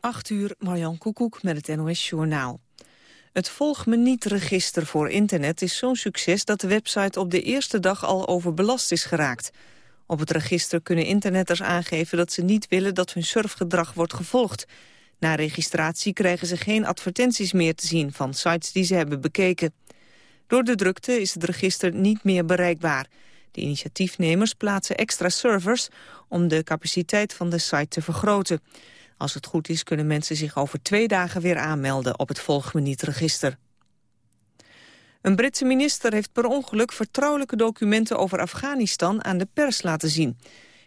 8 uur, Marjan Koekoek met het NOS-journaal. Het Volg Me Niet-register voor internet is zo'n succes... dat de website op de eerste dag al overbelast is geraakt. Op het register kunnen internetters aangeven dat ze niet willen... dat hun surfgedrag wordt gevolgd. Na registratie krijgen ze geen advertenties meer te zien... van sites die ze hebben bekeken. Door de drukte is het register niet meer bereikbaar. De initiatiefnemers plaatsen extra servers... om de capaciteit van de site te vergroten... Als het goed is kunnen mensen zich over twee dagen weer aanmelden op het Volg Me Niet-register. Een Britse minister heeft per ongeluk vertrouwelijke documenten over Afghanistan aan de pers laten zien.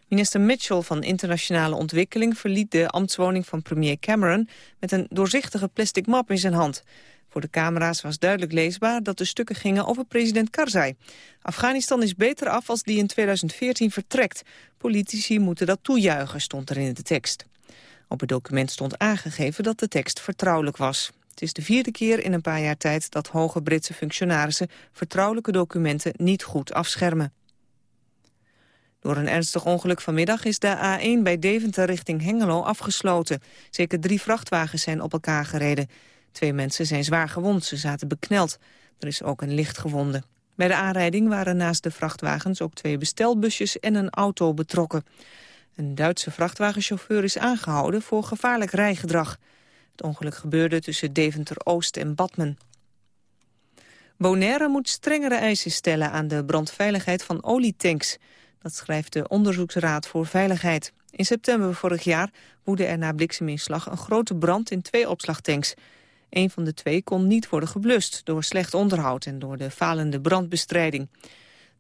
Minister Mitchell van Internationale Ontwikkeling verliet de ambtswoning van premier Cameron met een doorzichtige plastic map in zijn hand. Voor de camera's was duidelijk leesbaar dat de stukken gingen over president Karzai. Afghanistan is beter af als die in 2014 vertrekt. Politici moeten dat toejuichen, stond er in de tekst. Op het document stond aangegeven dat de tekst vertrouwelijk was. Het is de vierde keer in een paar jaar tijd dat hoge Britse functionarissen vertrouwelijke documenten niet goed afschermen. Door een ernstig ongeluk vanmiddag is de A1 bij Deventer richting Hengelo afgesloten. Zeker drie vrachtwagens zijn op elkaar gereden. Twee mensen zijn zwaar gewond, ze zaten bekneld. Er is ook een licht gewonde. Bij de aanrijding waren naast de vrachtwagens ook twee bestelbusjes en een auto betrokken. Een Duitse vrachtwagenchauffeur is aangehouden voor gevaarlijk rijgedrag. Het ongeluk gebeurde tussen Deventer-Oost en Badmen. Bonaire moet strengere eisen stellen aan de brandveiligheid van olietanks. Dat schrijft de Onderzoeksraad voor Veiligheid. In september vorig jaar woedde er na blikseminslag een grote brand in twee opslagtanks. Een van de twee kon niet worden geblust door slecht onderhoud en door de falende brandbestrijding.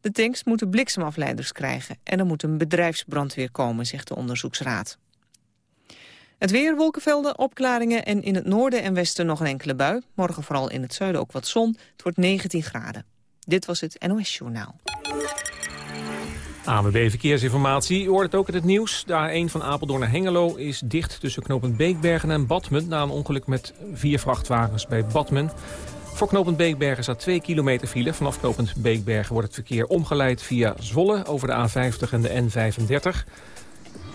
De tanks moeten bliksemafleiders krijgen en er moet een bedrijfsbrandweer komen, zegt de onderzoeksraad. Het weer, wolkenvelden, opklaringen en in het noorden en westen nog een enkele bui. Morgen vooral in het zuiden ook wat zon. Het wordt 19 graden. Dit was het NOS Journaal. AMB Verkeersinformatie. Hoort het ook in het nieuws. De A1 van Apeldoorn naar Hengelo is dicht tussen knooppunt Beekbergen en Badmen... na een ongeluk met vier vrachtwagens bij Badmen. Voor knooppunt Beekbergen staat 2 kilometer file. Vanaf knooppunt Beekbergen wordt het verkeer omgeleid via Zwolle over de A50 en de N35.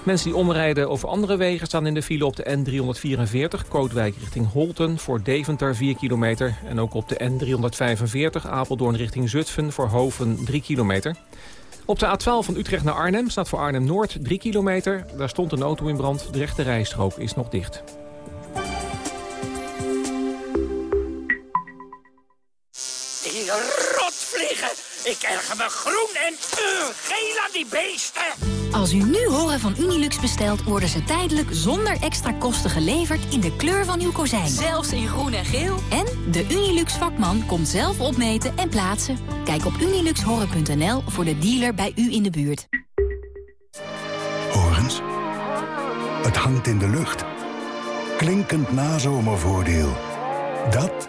Mensen die omrijden over andere wegen staan in de file op de N344... Kootwijk richting Holten voor Deventer 4 kilometer. En ook op de N345 Apeldoorn richting Zutphen voor Hoven 3 kilometer. Op de A12 van Utrecht naar Arnhem staat voor Arnhem-Noord 3 kilometer. Daar stond een auto in brand. De rechte rijstrook is nog dicht. Rotvliegen. Ik erger me groen en uh, geel aan die beesten. Als u nu horen van Unilux bestelt, worden ze tijdelijk zonder extra kosten geleverd in de kleur van uw kozijn. Zelfs in groen en geel. En de Unilux vakman komt zelf opmeten en plaatsen. Kijk op uniluxhoren.nl voor de dealer bij u in de buurt. Horens, het hangt in de lucht. Klinkend nazomervoordeel. Dat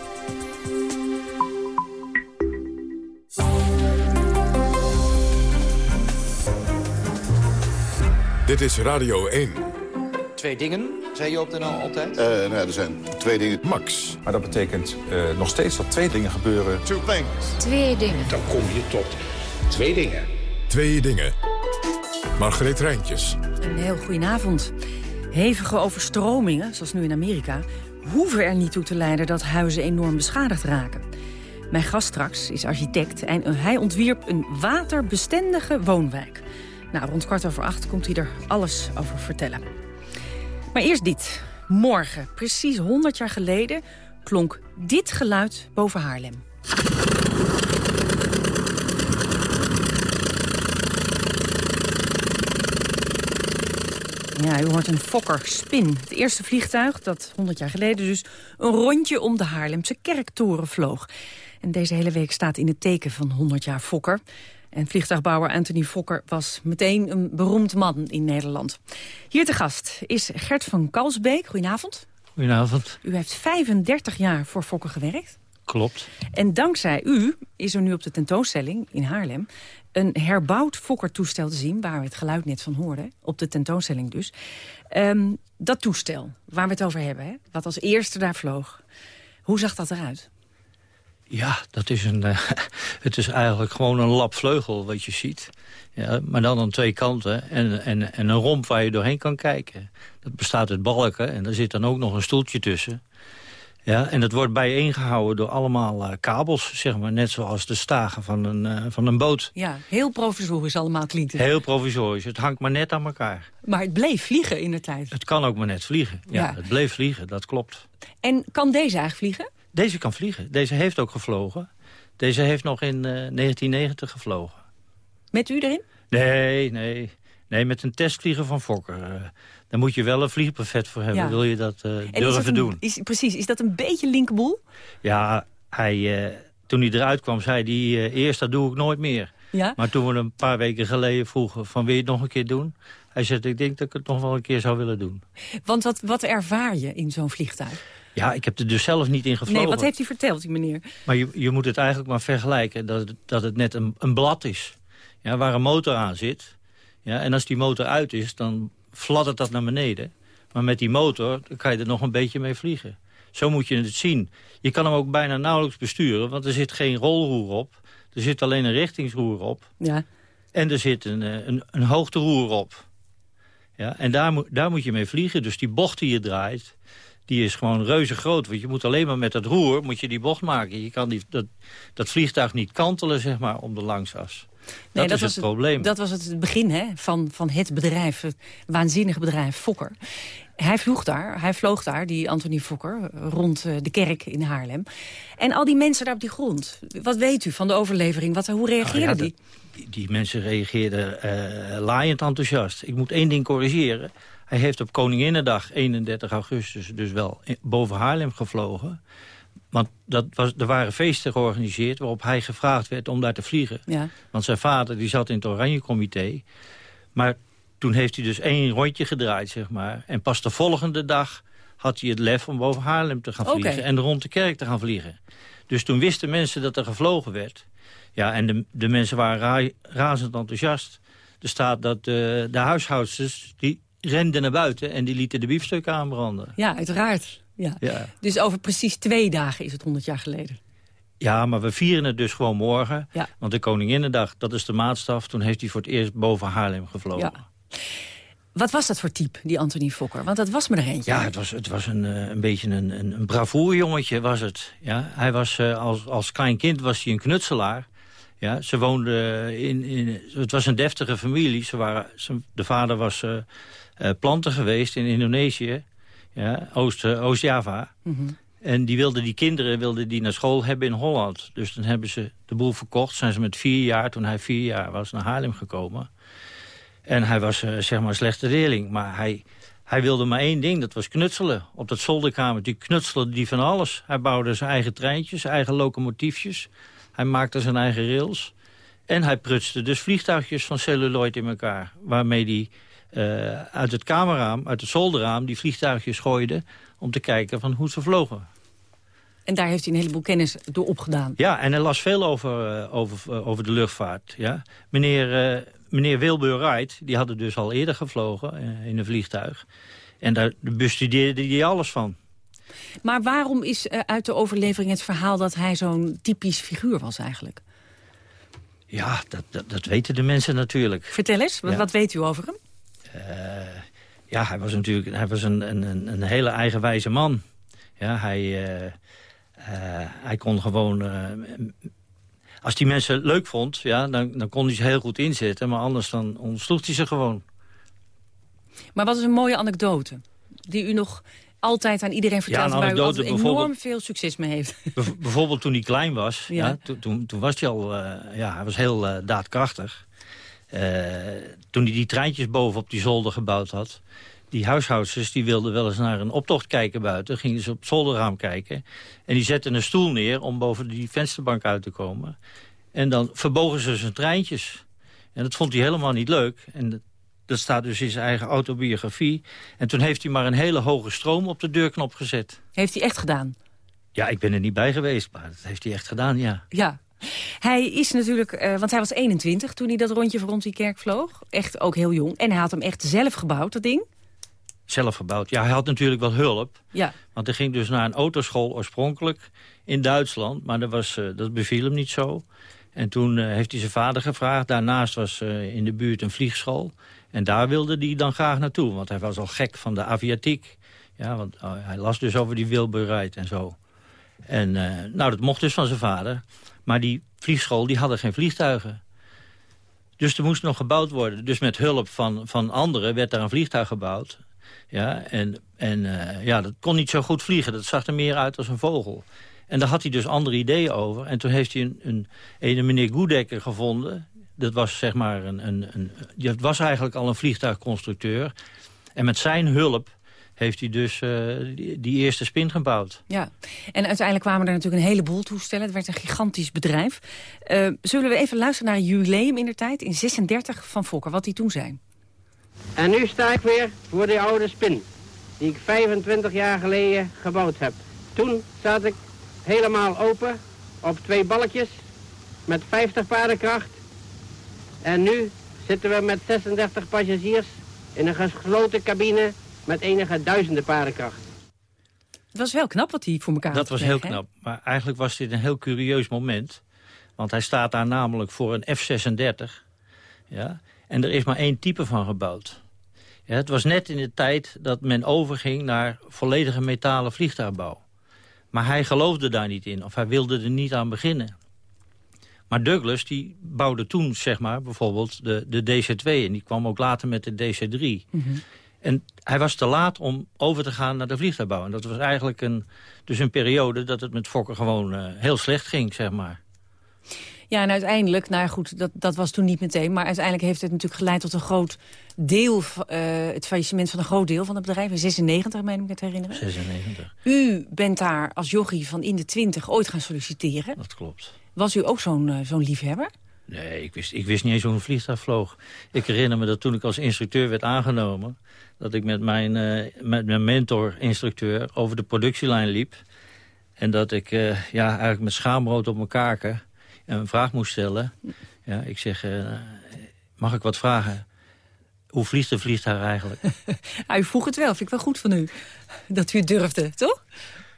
Dit is Radio 1. Twee dingen, zei je op de NL altijd? Uh, nou, er zijn twee dingen. Max. Maar dat betekent uh, nog steeds dat twee dingen gebeuren. Two things. Twee dingen. Dan kom je tot twee dingen. Twee dingen. Margreet Rijntjes. Een heel goedenavond. Hevige overstromingen, zoals nu in Amerika... hoeven er niet toe te leiden dat huizen enorm beschadigd raken. Mijn gast straks is architect en hij ontwierp een waterbestendige woonwijk. Nou, rond kwart over acht komt hij er alles over vertellen. Maar eerst dit. Morgen, precies 100 jaar geleden, klonk dit geluid boven Haarlem. Ja, u hoort een Fokker Spin. Het eerste vliegtuig dat 100 jaar geleden dus een rondje om de Haarlemse kerktoren vloog. En deze hele week staat in het teken van 100 jaar Fokker. En vliegtuigbouwer Anthony Fokker was meteen een beroemd man in Nederland. Hier te gast is Gert van Kalsbeek. Goedenavond. Goedenavond. U heeft 35 jaar voor Fokker gewerkt. Klopt. En dankzij u is er nu op de tentoonstelling in Haarlem... een herbouwd Fokker-toestel te zien, waar we het geluid net van hoorden. Op de tentoonstelling dus. Ehm, dat toestel, waar we het over hebben, hè, wat als eerste daar vloog. Hoe zag dat eruit? Ja, dat is een, uh, het is eigenlijk gewoon een lap vleugel wat je ziet. Ja, maar dan aan twee kanten en, en, en een romp waar je doorheen kan kijken. Dat bestaat uit balken en er zit dan ook nog een stoeltje tussen. Ja, en dat wordt bijeengehouden door allemaal uh, kabels, zeg maar. Net zoals de stagen van een, uh, van een boot. Ja, heel provisorisch allemaal klinkt het. Heel provisorisch. Het hangt maar net aan elkaar. Maar het bleef vliegen in de tijd. Het kan ook maar net vliegen. Ja, ja. het bleef vliegen, dat klopt. En kan deze eigenlijk vliegen? Deze kan vliegen. Deze heeft ook gevlogen. Deze heeft nog in uh, 1990 gevlogen. Met u erin? Nee, nee. Nee, met een testvlieger van Fokker. Uh, daar moet je wel een vliegbuffet voor hebben. Ja. Wil je dat uh, durven een, doen? Is, precies. Is dat een beetje linkerboel? Ja, hij, toen hij eruit kwam, zei hij... eerst, dat doe ik nooit meer. Ja? Maar toen we een paar weken geleden vroegen... van wil je het nog een keer doen? Hij zei, ik denk dat ik het nog wel een keer zou willen doen. Want wat, wat ervaar je in zo'n vliegtuig? Ja, ik heb er dus zelf niet in gevlogen. Nee, wat heeft hij verteld, die meneer? Maar je, je moet het eigenlijk maar vergelijken dat het, dat het net een, een blad is. Ja, waar een motor aan zit. Ja, en als die motor uit is, dan fladdert dat naar beneden. Maar met die motor dan kan je er nog een beetje mee vliegen. Zo moet je het zien. Je kan hem ook bijna nauwelijks besturen, want er zit geen rolroer op. Er zit alleen een richtingsroer op. Ja. En er zit een, een, een hoogteroer op. Ja, en daar, moet daar moet je mee vliegen. Dus die bocht die je draait, die is gewoon reuze groot. Want je moet alleen maar met dat roer moet je die bocht maken. Je kan die, dat, dat vliegtuig niet kantelen, zeg maar, om de langsas. Nee, dat, dat is was het probleem. Dat was het begin hè, van, van het bedrijf, het waanzinnige bedrijf Fokker. Hij vloog daar, hij vloog daar, die Anthony Fokker, rond de kerk in Haarlem. En al die mensen daar op die grond, wat weet u van de overlevering? Wat, hoe reageerden nou ja, die? die? Die mensen reageerden uh, laaiend enthousiast. Ik moet één ding corrigeren. Hij heeft op Koninginnedag, 31 augustus, dus wel boven Haarlem gevlogen. Want dat was, er waren feesten georganiseerd waarop hij gevraagd werd om daar te vliegen. Ja. Want zijn vader die zat in het Oranje Comité. Maar toen heeft hij dus één rondje gedraaid, zeg maar. En pas de volgende dag had hij het lef om boven Haarlem te gaan vliegen. Okay. En rond de kerk te gaan vliegen. Dus toen wisten mensen dat er gevlogen werd. Ja, en de, de mensen waren ra razend enthousiast. Er staat dat uh, de huishoudsters, die renden naar buiten... en die lieten de biefstukken aanbranden. Ja, uiteraard. Ja. Ja. Dus over precies twee dagen is het 100 jaar geleden. Ja, maar we vieren het dus gewoon morgen. Ja. Want de Koninginnedag, dat is de maatstaf. Toen heeft hij voor het eerst boven Haarlem gevlogen. Ja. Wat was dat voor type, die Anthony Fokker? Want dat was me er eentje. Ja, het was, het was een, uh, een beetje een, een, een bravoerjongetje was het. Ja, hij was, uh, als, als klein kind was hij een knutselaar. Ja, ze woonden in, in... Het was een deftige familie. Ze waren, ze, de vader was uh, planter geweest in Indonesië. Ja, Oost-Java. Mm -hmm. En die wilden die kinderen wilden die naar school hebben in Holland. Dus dan hebben ze de boel verkocht. Zijn ze met vier jaar, toen hij vier jaar was, naar Haarlem gekomen. En hij was uh, zeg maar een slechte leerling. Maar hij, hij wilde maar één ding, dat was knutselen. Op dat zolderkamer, die knutselde die van alles. Hij bouwde zijn eigen treintjes, zijn eigen locomotiefjes. Hij maakte zijn eigen rails. En hij prutste dus vliegtuigjes van celluloid in elkaar. Waarmee hij uh, uit het kamerraam, uit het zolderraam... die vliegtuigjes gooide om te kijken van hoe ze vlogen. En daar heeft hij een heleboel kennis door opgedaan. Ja, en hij las veel over, uh, over, uh, over de luchtvaart. Ja. Meneer, meneer Wilbur Wright, die had er dus al eerder gevlogen in een vliegtuig. En daar bestudeerde hij alles van. Maar waarom is uit de overlevering het verhaal dat hij zo'n typisch figuur was eigenlijk? Ja, dat, dat, dat weten de mensen natuurlijk. Vertel eens, wat, Ja. wat weet u over hem? Eh, ja, hij was natuurlijk hij was een, een, een- hele eigenwijze man. Ja, hij, eh, eh, hij kon gewoon... als hij mensen leuk vond, ja, dan, dan kon hij ze heel goed inzetten. Maar anders dan ontsloeg hij ze gewoon. Maar wat is een mooie anekdote die u nog altijd aan iedereen vertelt... een waar u altijd enorm veel succes mee heeft. Bijv- bijvoorbeeld toen hij klein was, Ja. ja. toen, toen, toen was hij al, ja, hij was heel daadkrachtig. Eh, toen hij die treintjes boven op die zolder gebouwd had... die huishoudsters die wilden wel eens naar een optocht kijken buiten. Gingen ze op het zolderraam kijken. En die zetten een stoel neer om boven die vensterbank uit te komen. En dan verbogen ze zijn treintjes. En dat vond hij helemaal niet leuk. En dat, dat staat dus in zijn eigen autobiografie. En toen heeft hij maar een hele hoge stroom op de deurknop gezet. Heeft hij echt gedaan? Ja, ik ben er niet bij geweest, maar dat heeft hij echt gedaan, ja. Ja. Hij is natuurlijk, eh, want hij was 21 toen hij dat rondje rond die kerk vloog. Echt ook heel jong. En hij had hem echt zelf gebouwd, dat ding. Zelf gebouwd. Ja, hij had natuurlijk wel hulp. Ja. Want hij ging dus naar een autoschool oorspronkelijk in Duitsland. Maar dat, was, eh, dat beviel hem niet zo. En toen eh, heeft hij zijn vader gevraagd. Daarnaast was in de buurt een vliegschool. En daar wilde hij dan graag naartoe. Want hij was al gek van de aviatiek. Ja, want oh, hij las dus over die Wilburite en zo. En nou, dat mocht dus van zijn vader. Maar die vliegschool, die hadden geen vliegtuigen. Dus er moest nog gebouwd worden. Dus met hulp van, van anderen werd daar een vliegtuig gebouwd. Ja, en en eh, ja, dat kon niet zo goed vliegen. Dat zag er meer uit als een vogel. En daar had hij dus andere ideeën over. En toen heeft hij een, een, meneer Goedekker gevonden. Dat was zeg maar een, een, een, dat was eigenlijk al een vliegtuigconstructeur. En met zijn hulp heeft hij dus eh, die, die eerste spin gebouwd. Ja, en uiteindelijk kwamen er natuurlijk een heleboel toestellen. Het werd een gigantisch bedrijf. Eh, zullen we even luisteren naar een jubileum in de tijd, in 36 van Fokker, wat die toen zijn? En nu sta ik weer voor die oude spin, die ik 25 jaar geleden gebouwd heb. Toen zat ik helemaal open op twee balkjes met 50 paardenkracht. En nu zitten we met 36 passagiers in een gesloten cabine met enige duizenden paardenkracht. Het was wel knap wat hij voor elkaar Dat had was heel knap. Maar eigenlijk was dit een heel curieus moment. Want hij staat daar namelijk voor een F-36. Ja, en er is maar één type van gebouwd. Ja, het was net in de tijd dat men overging naar volledige metalen vliegtuigbouw. Maar hij geloofde daar niet in, of hij wilde er niet aan beginnen. Maar Douglas die bouwde toen, zeg maar, bijvoorbeeld de, de DC-2... en die kwam ook later met de DC-3. En hij was te laat om over te gaan naar de vliegtuigbouw. En dat was eigenlijk een, dus een periode dat het met Fokker gewoon eh, heel slecht ging, zeg maar. Ja, en uiteindelijk, nou goed, dat, dat was toen niet meteen... maar uiteindelijk heeft het natuurlijk geleid tot een groot deel... eh, het faillissement van een groot deel van het bedrijf. In 96, meen ik me te herinneren. 96, U bent daar als jochie van in de 20 ooit gaan solliciteren. dat klopt. Was u ook zo'n eh, zo'n liefhebber? Nee, ik wist, ik wist niet eens hoe een vliegtuig vloog. Ik herinner me dat toen ik als instructeur werd aangenomen... dat ik met mijn, eh, met mijn mentor-instructeur over de productielijn liep. En dat ik eh, ja, eigenlijk met schaamrood op mijn kaken een vraag moest stellen. Ja, ik zeg, eh, mag ik wat vragen? Hoe vliegt een vliegtuig eigenlijk? Ah, u vroeg het wel, vind ik wel goed van u. Dat u het durfde, toch?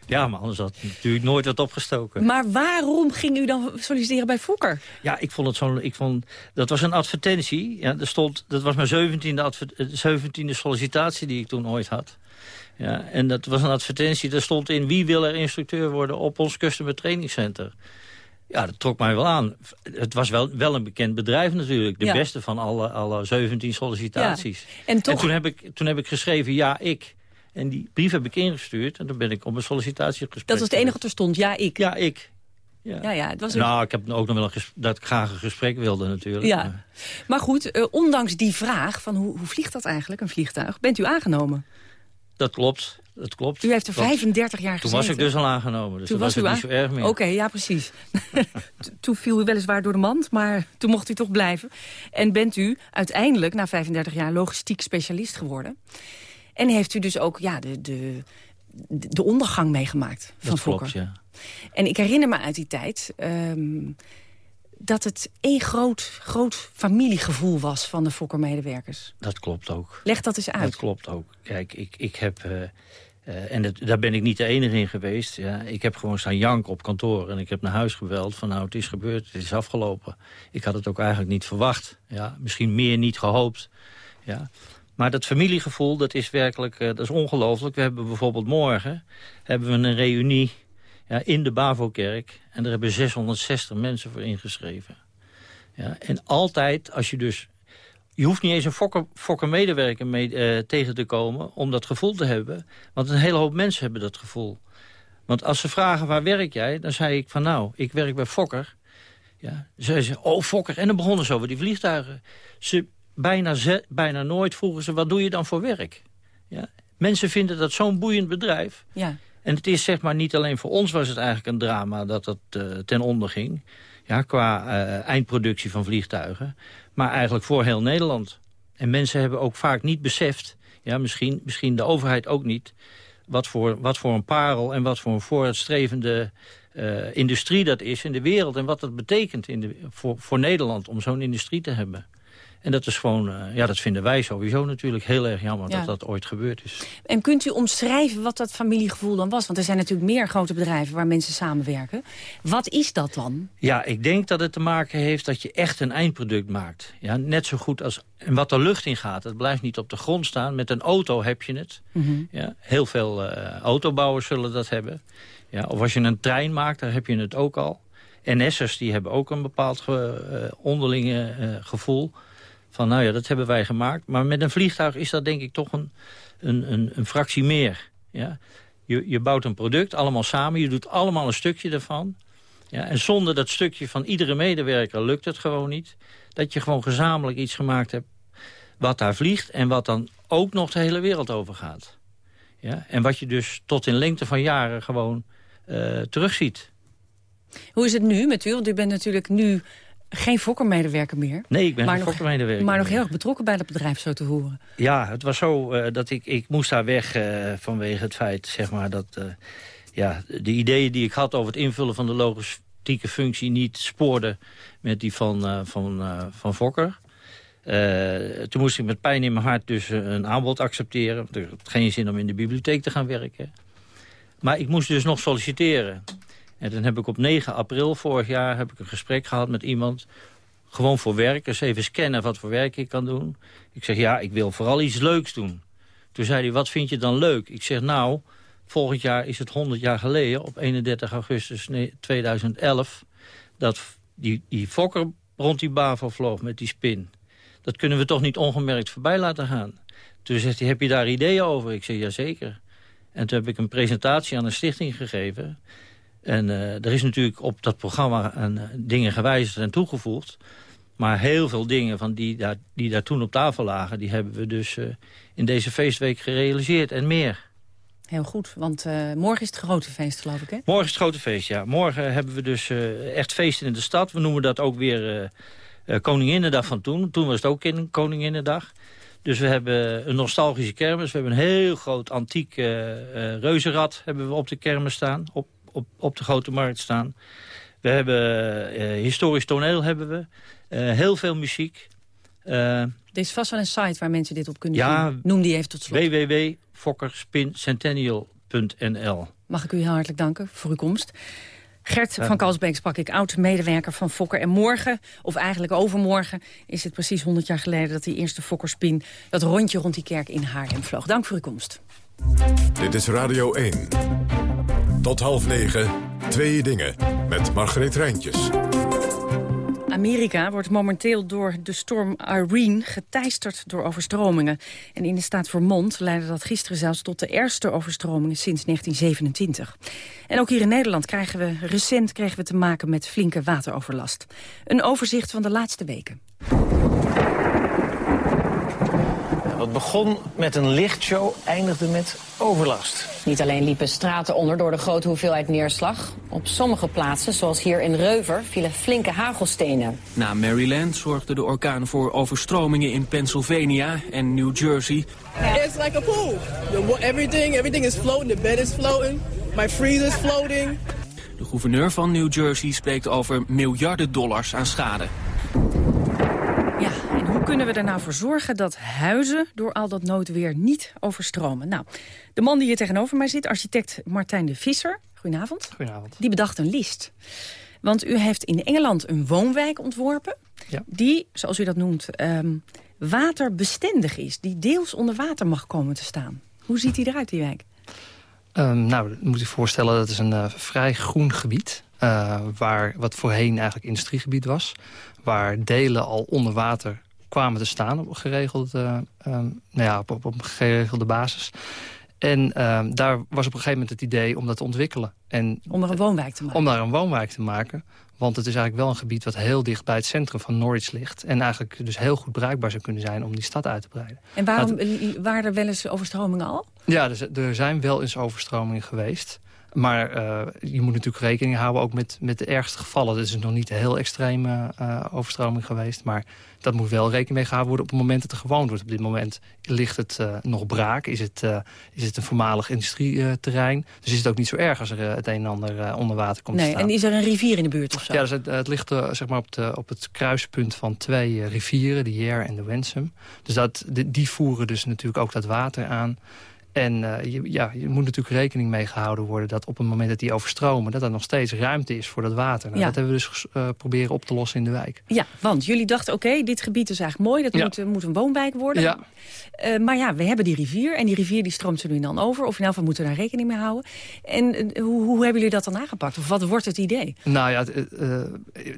Ja, maar anders had natuurlijk nooit wat opgestoken. Maar waarom ging u dan solliciteren bij Fokker? Ja, ik vond het zo'n. Ik vond dat was een advertentie. Ja, er stond. Dat was mijn zeventiende adver- eh, zeventiende sollicitatie die ik toen ooit had. Ja, en dat was een advertentie. Daar stond in wie wil er instructeur worden op ons Customer Training Center. Ja, dat trok mij wel aan. Het was wel, wel een bekend bedrijf natuurlijk. De Ja. beste van alle, alle 17 sollicitaties. Ja, en toch- toen, heb ik, toen heb ik geschreven ja, ik. En die brief heb ik ingestuurd. En toen ben ik op een sollicitatiegesprek. Dat was het enige wat er stond, ja, ik. Ja, ik. Ja, ja, ja het was Nou, ik heb ook nog wel een dat ik graag een gesprek wilde natuurlijk. Ja. Maar- Maar goed, eh, ondanks die vraag van hoe, hoe vliegt dat eigenlijk, een vliegtuig, bent u aangenomen. Dat klopt, dat klopt. U heeft er Klopt. 35 jaar Toen gezeten. was ik dus al aangenomen, dus toen was, u niet zo erg meer. Oké, ja, precies. Toen viel u weliswaar door de mand, maar toen mocht u toch blijven. En bent u uiteindelijk, na 35 jaar, logistiek specialist geworden. En heeft u dus ook ja, de, de, de ondergang meegemaakt van dat Fokker. klopt, ja. En ik herinner me uit die tijd ehm, dat het één groot, groot familiegevoel was van de Fokker-medewerkers. Dat klopt ook. Leg dat eens uit. Dat klopt ook. Kijk, ik, ik heb... eh, Uh, en dat, daar ben ik niet de enige in geweest. Ja, ik heb gewoon staan jank op kantoor en ik heb naar huis gebeld van nou het is gebeurd, het is afgelopen. Ik had het ook eigenlijk niet verwacht. Ja, misschien meer niet gehoopt. Ja. Maar dat familiegevoel, dat is werkelijk uh, dat is ongelooflijk. We hebben bijvoorbeeld morgen hebben we een reunie ja, in de Bavo-kerk. En daar hebben 660 mensen voor ingeschreven. Ja, en altijd, als je dus... Je hoeft niet eens een fokker, fokker medewerker mee, uh, tegen te komen om dat gevoel te hebben. Want een hele hoop mensen hebben dat gevoel. Want als ze vragen, waar werk jij? Dan zei ik van nou, ik werk bij Fokker. Ja, zei ze, oh Fokker. En dan begonnen ze over die vliegtuigen. Ze, bijna, ze, bijna nooit vroegen ze, wat doe je dan voor werk? Ja? Mensen vinden dat zo'n boeiend bedrijf. Ja. En het is zeg maar niet alleen voor ons was het eigenlijk een drama dat het uh, ten onder ging. Ja, qua uh, eindproductie van vliegtuigen. Maar eigenlijk voor heel Nederland. En mensen hebben ook vaak niet beseft, ja, misschien, misschien de overheid ook niet... Wat voor, wat voor een parel en wat voor een vooruitstrevende uh, industrie dat is in de wereld... en wat dat betekent in de, voor, voor Nederland om zo'n industrie te hebben. En dat is gewoon, uh, ja, dat vinden wij sowieso natuurlijk heel erg jammer ja. dat dat ooit gebeurd is. En kunt u omschrijven wat dat familiegevoel dan was? Want er zijn natuurlijk meer grote bedrijven waar mensen samenwerken. Wat is dat dan? Ja, ik denk dat het te maken heeft dat je echt een eindproduct maakt. Ja, net zo goed als en wat de lucht in gaat. Het blijft niet op de grond staan. Met een auto heb je het. Mm -hmm. ja, heel veel uh, autobouwers zullen dat hebben. Ja, of als je een trein maakt, daar heb je het ook al. NS'ers die hebben ook een bepaald ge, uh, onderlinge gevoel van nou ja, dat hebben wij gemaakt. Maar met een vliegtuig is dat denk ik toch een, een, een, een fractie meer. Ja? Je, je bouwt een product, allemaal samen. Je doet allemaal een stukje ervan. Ja? En zonder dat stukje van iedere medewerker lukt het gewoon niet. Dat je gewoon gezamenlijk iets gemaakt hebt wat daar vliegt... en wat dan ook nog de hele wereld over gaat. Ja? En wat je dus tot in lengte van jaren gewoon uh, terugziet. Hoe is het nu met u? Want u bent natuurlijk nu geen fokkermedewerker meer. Nee, ik ben geen fokkermedewerker Maar nog heel erg betrokken bij dat bedrijf, zo te horen. Ja, het was zo uh, dat ik, ik moest daar weg uh, vanwege het feit, zeg maar, dat uh, ja, de ideeën die ik had over het invullen van de logistieke functie niet spoorden met die van, van, van Fokker. toen moest ik met pijn in mijn hart dus een aanbod accepteren. Er had geen zin om in de bibliotheek te gaan werken. Maar ik moest dus nog solliciteren. En dan heb ik op 9 april vorig jaar heb ik een gesprek gehad met iemand. Gewoon voor werk. Dus even scannen wat voor werk ik kan doen. Ik zeg, ja, ik wil vooral iets leuks doen. Toen zei hij, wat vind je dan leuk? Ik zeg, nou, volgend jaar is het 100 jaar geleden... op 31 augustus 2011... dat die, die fokker rond die BAVO vloog met die spin. Dat kunnen we toch niet ongemerkt voorbij laten gaan. Toen zegt hij, heb je daar ideeën over? Ik zeg, jazeker. En toen heb ik een presentatie aan een stichting gegeven... En uh, er is natuurlijk op dat programma een, uh, dingen gewijzigd en toegevoegd. Maar heel veel dingen van die, daar, die daar toen op tafel lagen... die hebben we dus uh, in deze feestweek gerealiseerd en meer. Heel goed, want morgen is het grote feest, geloof ik, hè? Morgen is het grote feest, ja. Morgen hebben we dus echt feesten in de stad. We noemen dat ook weer Koninginnedag van toen. Toen was het ook in Koninginnedag. Dus we hebben een nostalgische kermis. We hebben een heel groot antiek reuzenrad hebben we op de kermis staan. Op, op, op de Grote Markt staan. We hebben uh, historisch toneel, hebben we. Uh, heel veel muziek. Uh, er is vast wel een site waar mensen dit op kunnen ja, zien. Noem die even tot slot. www.fokkerspincentennial.nl Mag ik u heel hartelijk danken voor uw komst. Gert van Kalsbeek sprak ik, oud-medewerker van Fokker. En morgen, of eigenlijk overmorgen, is het precies 100 jaar geleden... dat die eerste Fokkerspin dat rondje rond die kerk in Haarlem vloog. Dank voor uw komst. Dit is Radio 1. Tot half negen, twee dingen, met Margreet Rijntjes. Amerika wordt momenteel door de storm Irene geteisterd door overstromingen. En in de staat Vermont leidde dat gisteren zelfs tot de ergste overstromingen sinds 1927. En ook hier in Nederland krijgen we recent kregen we te maken met flinke wateroverlast. Een overzicht van de laatste weken. Wat begon met een lichtshow eindigde met overlast. Niet alleen liepen straten onder door de grote hoeveelheid neerslag. Op sommige plaatsen, zoals hier in Reuver, vielen flinke hagelstenen. Na Maryland zorgde de orkaan voor overstromingen in Pennsylvania en New Jersey. It's like a pool. Everything, everything is floating. The bed is floating. My freezer is floating. De gouverneur van New Jersey spreekt over miljarden dollars aan schade kunnen we er nou voor zorgen dat huizen door al dat noodweer niet overstromen? Nou, de man die hier tegenover mij zit, architect Martijn de Visser. Goedenavond. Goedenavond. Die bedacht een list. Want u heeft in Engeland een woonwijk ontworpen... Ja. die, zoals u dat noemt, ehm, waterbestendig is. Die deels onder water mag komen te staan. Hoe ziet die eruit, die wijk? Um, nou, dat moet je voorstellen, dat is een uh, vrij groen gebied. Uh, waar, wat voorheen eigenlijk industriegebied was. Waar delen al onder water kwamen te staan op een geregelde, uh, um, nou ja, op, op, een geregelde basis. En um, daar was op een gegeven moment het idee om dat te ontwikkelen. En, om er een woonwijk te maken? Om daar een woonwijk te maken. Want het is eigenlijk wel een gebied wat heel dicht bij het centrum van Norwich ligt. En eigenlijk dus heel goed bruikbaar zou kunnen zijn om die stad uit te breiden. En waarom waren er wel eens overstromingen al? Ja, er zijn wel eens overstromingen geweest. Maar uh, je moet natuurlijk rekening houden ook met, met de ergste gevallen. Het is nog niet een heel extreme uh, overstroming geweest. Maar dat moet wel rekening mee gehouden worden op het moment dat er gewoond wordt. Op dit moment ligt het uh, nog braak. Is het, is het een voormalig industrieterrein. Dus is het ook niet zo erg als er het een en ander onder water komt nee, te staan. En is er een rivier in de buurt of zo? Ja, dus het, het ligt zeg maar op, de, op het kruispunt van twee rivieren. De Yare en de Wensum. Dus dat, de, die voeren dus natuurlijk ook dat water aan. En uh, je, ja, je moet natuurlijk rekening mee gehouden worden... dat op het moment dat die overstromen... dat er nog steeds ruimte is voor dat water. Nou, ja. Dat hebben we dus uh, proberen op te lossen in de wijk. Ja, want jullie dachten, oké, okay, dit gebied is eigenlijk mooi. Dat ja. moet, moet, een woonwijk worden. Ja. Uh, maar ja, we hebben die rivier. En die rivier die stroomt zo nu dan over. Of in elk geval moeten we daar rekening mee houden. En hoe, hoe, hebben jullie dat dan aangepakt? Of wat wordt het idee? Nou ja, ten eerste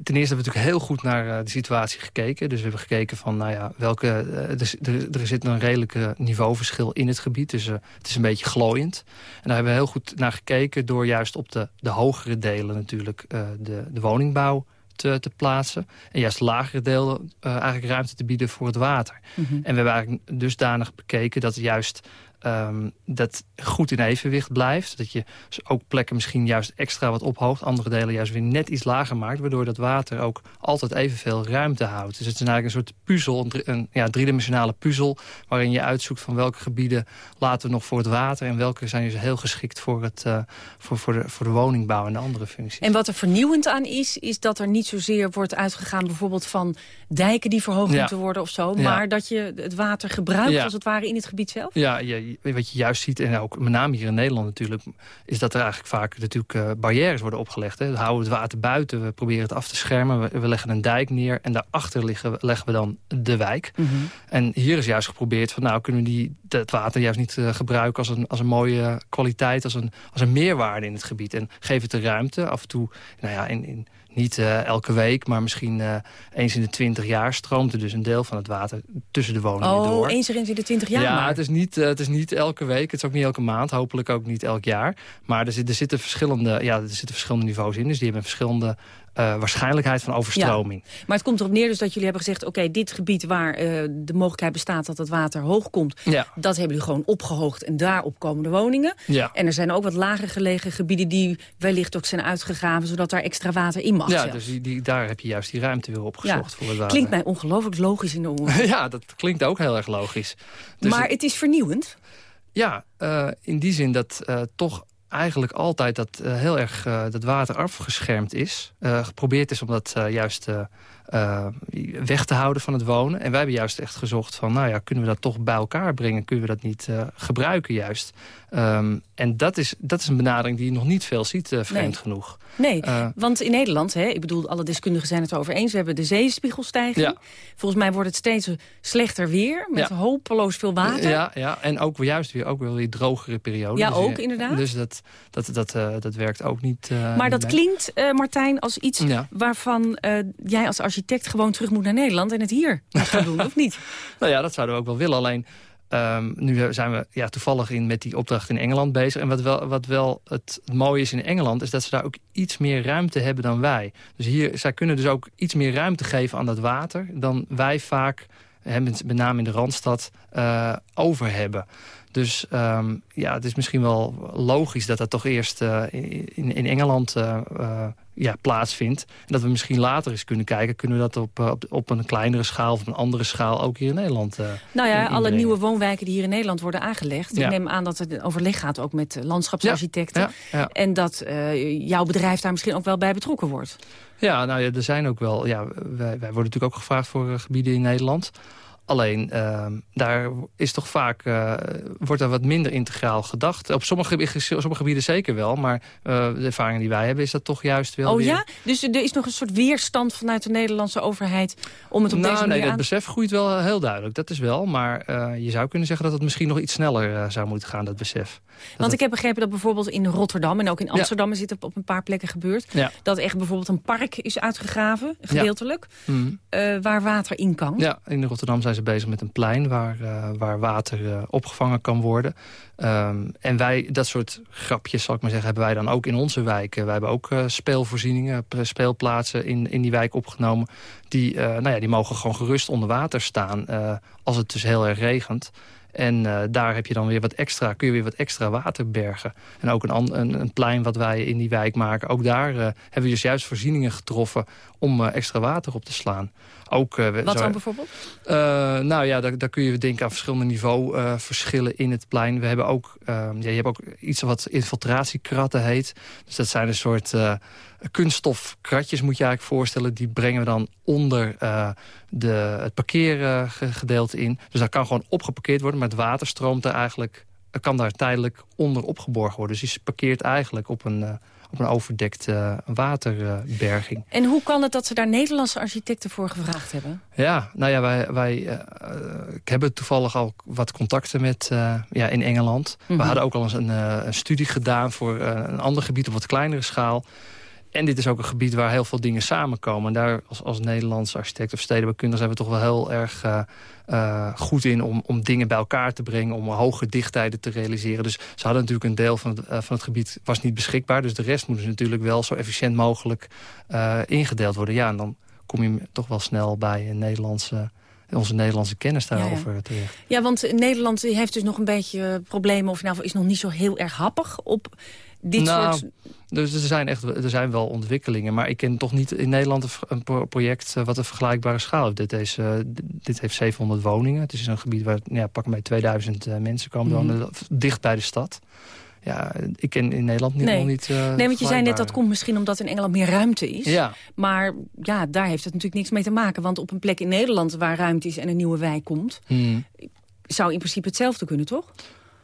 hebben we natuurlijk heel goed naar de situatie gekeken. Dus we hebben gekeken van, nou ja, welke... er, er, er zit een redelijke niveauverschil in het gebied. Dus het is een beetje glooiend. En daar hebben we heel goed naar gekeken door juist op de, de hogere delen natuurlijk uh, de, de woningbouw te, te, plaatsen. En juist lagere delen uh, eigenlijk ruimte te bieden voor het water. Mm -hmm. En we hebben eigenlijk dusdanig bekeken dat juist um, dat goed in evenwicht blijft. Dat je ook plekken misschien juist extra wat ophoogt. Andere delen juist weer net iets lager maakt. Waardoor dat water ook altijd evenveel ruimte houdt. Dus het is eigenlijk een soort puzzel, een, een ja, driedimensionale puzzel. Waarin je uitzoekt van welke gebieden laten we nog voor het water. En welke zijn dus heel geschikt voor, het, uh, voor, voor, de, voor de woningbouw en de andere functies. En wat er vernieuwend aan is, is dat er niet zozeer wordt uitgegaan bijvoorbeeld van dijken die verhoogd Ja. moeten worden of zo. Ja. Maar dat je het water gebruikt Ja. als het ware in het gebied zelf. Ja, je, wat je juist ziet, en ook met name hier in Nederland natuurlijk... is dat er eigenlijk vaak natuurlijk uh, barrières worden opgelegd. Hè. We houden het water buiten, we proberen het af te schermen. We, we leggen een dijk neer en daarachter liggen, leggen we dan de wijk. Mhm. En hier is juist geprobeerd van... nou, kunnen we die, dat water juist niet uh, gebruiken als een, als een mooie kwaliteit... Als een, als een meerwaarde in het gebied. En geef het de ruimte. Af en toe, nou ja, in, in niet uh, elke week, maar misschien uh, eens in de twintig jaar stroomt er dus een deel van het water tussen de woningen Oh, door. eens er in de 20 jaar ja, maar. het is, niet, uh, het is niet elke week, het is ook niet elke maand, hopelijk ook niet elk jaar. Maar er, zit, er, zitten, verschillende, ja, er zitten verschillende niveaus in, dus die hebben verschillende uh, waarschijnlijkheid van overstroming. Ja. Maar het komt erop neer dus dat jullie hebben gezegd... oké, dit gebied waar uh, de mogelijkheid bestaat dat het water hoog komt... Ja. dat hebben jullie gewoon opgehoogd en daarop komen de woningen. Ja. En er zijn ook wat lager gelegen gebieden die wellicht ook zijn uitgegraven... zodat daar extra water in mag Ja, zelfs. dus die, die, daar heb je juist die ruimte weer opgezocht ja. voor het water. Klinkt mij ongelooflijk logisch in de oren. ja, dat klinkt ook heel erg logisch. Dus maar het, het is vernieuwend? Ja, uh, in die zin dat uh, toch eigenlijk altijd dat uh, heel erg uh, dat water afgeschermd is. Uh, geprobeerd is om dat juist weg te houden van het wonen. En wij hebben juist echt gezocht van... nou ja, kunnen we dat toch bij elkaar brengen? Kunnen we dat niet gebruiken juist? Um, en dat is, dat is een benadering die je nog niet veel ziet, vreemd nee. genoeg. Nee, want in Nederland, hè, ik bedoel, alle deskundigen zijn het erover eens... we hebben de zeespiegelstijging. Ja. Volgens mij wordt het steeds slechter weer... met ja. hopeloos veel water. Ja, ja, en ook juist weer, ook wel weer drogere perioden. Ja, dus, ook inderdaad. Dus dat, dat, dat, uh, dat werkt ook niet. Uh, maar dat mee. klinkt, uh, Martijn, als iets ja. waarvan jij als architect gewoon terug moet naar Nederland en het hier moet gaan doen, of niet? Nou ja, dat zouden we ook wel willen. Alleen um, nu zijn we ja, toevallig in, met die opdracht in Engeland bezig. En wat wel, wat wel het, mooie is in Engeland, is dat ze daar ook iets meer ruimte hebben dan wij. Dus hier, zij kunnen dus ook iets meer ruimte geven aan dat water dan wij vaak, met name in de Randstad, over hebben. Dus um, ja, het is misschien wel logisch dat dat toch eerst uh, in, in Engeland uh, uh, ja, plaatsvindt. En dat we misschien later eens kunnen kijken... kunnen we dat op, op, op een kleinere schaal of een andere schaal ook hier in Nederland Nou ja, alle nieuwe woonwijken die hier in Nederland worden aangelegd. Ja. Ik neem aan dat het overleg gaat ook met landschapsarchitecten. Ja, ja, en dat jouw bedrijf daar misschien ook wel bij betrokken wordt. Ja, nou ja, er zijn ook wel... Ja, wij, wij worden natuurlijk ook gevraagd voor gebieden in Nederland... Alleen, uh, daar is toch vaak, uh, wordt er wat minder integraal gedacht. Op sommige, sommige gebieden zeker wel, maar uh, de ervaring die wij hebben is dat toch juist wel Oh weer... ja? Dus er is nog een soort weerstand vanuit de Nederlandse overheid om het op nou, deze manier nee, aan... het besef groeit wel heel duidelijk, dat is wel. Maar uh, je zou kunnen zeggen dat het misschien nog iets sneller zou moeten gaan, dat besef. Dat Want ik heb begrepen dat bijvoorbeeld in Rotterdam en ook in Amsterdam... Ja. is het op een paar plekken gebeurd... Ja. dat echt bijvoorbeeld een park is uitgegraven, gedeeltelijk... Ja. Mm. waar water in kan. Ja, in Rotterdam zijn ze bezig met een plein waar, uh, waar water uh, opgevangen kan worden. Um, en wij, dat soort grapjes, zal ik maar zeggen, hebben wij dan ook in onze wijken. Wij hebben ook uh, speelvoorzieningen, speelplaatsen in, in die wijk opgenomen. Die, nou ja, die mogen gewoon gerust onder water staan als het dus heel erg regent. En uh, daar heb je dan weer wat extra, kun je weer wat extra water bergen. En ook een, een, een plein wat wij in die wijk maken. Ook daar uh, hebben we dus juist voorzieningen getroffen om uh, extra water op te slaan. Ook, wat dan bijvoorbeeld? nou ja, daar, daar kun je denken aan verschillende niveauverschillen in het plein. We hebben ook, ehm, ja, je hebt ook iets wat infiltratiekratten heet. Dus dat zijn een soort kunststofkratjes moet je eigenlijk voorstellen. Die brengen we dan onder uh, de, het parkeergedeelte in. Dus dat kan gewoon opgeparkeerd worden. Maar het water stroomt er eigenlijk, kan daar tijdelijk onder opgeborgen worden. Dus je parkeert eigenlijk op een... Uh, op een overdekte uh, waterberging. en hoe kan het dat ze daar Nederlandse architecten voor gevraagd hebben? Ja, nou ja, wij, wij uh, ik heb toevallig al wat contacten met, uh, ja, in Engeland. Mm -hmm. We hadden ook al eens een, een studie gedaan voor een ander gebied op wat kleinere schaal. En dit is ook een gebied waar heel veel dingen samenkomen. En daar als, als Nederlandse architect of stedenbouwkundige zijn we toch wel heel erg uh, uh, goed in om, om dingen bij elkaar te brengen. Om hoge dichtheden te realiseren. Dus ze hadden natuurlijk een deel van het, uh, van het gebied was niet beschikbaar. Dus de rest moeten ze natuurlijk wel zo efficiënt mogelijk ingedeeld worden. Ja, en dan kom je toch wel snel bij een Nederlandse onze Nederlandse kennis daarover ja, ja. terecht. Ja, want Nederland heeft dus nog een beetje problemen... of nou is nog niet zo heel erg happig op dit nou, soort... Dus er zijn, echt, er zijn wel ontwikkelingen. Maar ik ken toch niet in Nederland een project wat een vergelijkbare schaal heeft. Dit, is, uh, dit heeft 700 woningen. Het is een gebied waar ja, pak bij 2000 uh, mensen komen. Mm. wonen, dicht bij de stad. Ja, ik ken in Nederland niet, nee. nog niet uh, Nee, want je zei net dat komt misschien omdat in Engeland meer ruimte is. Ja. Maar ja, daar heeft het natuurlijk niks mee te maken. Want op een plek in Nederland waar ruimte is en een nieuwe wijk komt... Hmm. zou in principe hetzelfde kunnen, toch?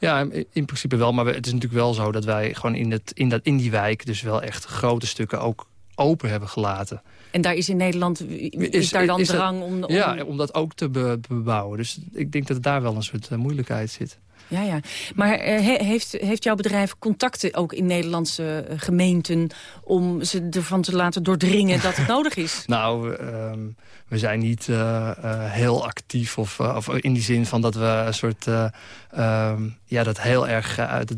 Ja, in principe wel. Maar het is natuurlijk wel zo dat wij gewoon in, het, in, dat, in die wijk... dus wel echt grote stukken ook open hebben gelaten. En daar is in Nederland, is, is daar dan is drang dat, om, om... Ja, om dat ook te be, bebouwen. Dus ik denk dat daar wel een soort uh, moeilijkheid zit. Ja, ja. Maar uh, heeft, heeft jouw bedrijf contacten ook in Nederlandse uh, gemeenten... om ze ervan te laten doordringen dat het nodig is? Nou, um, we zijn niet uh, heel actief. Of, of, in die zin van dat we een soort... Um, ja, dat heel erg uit...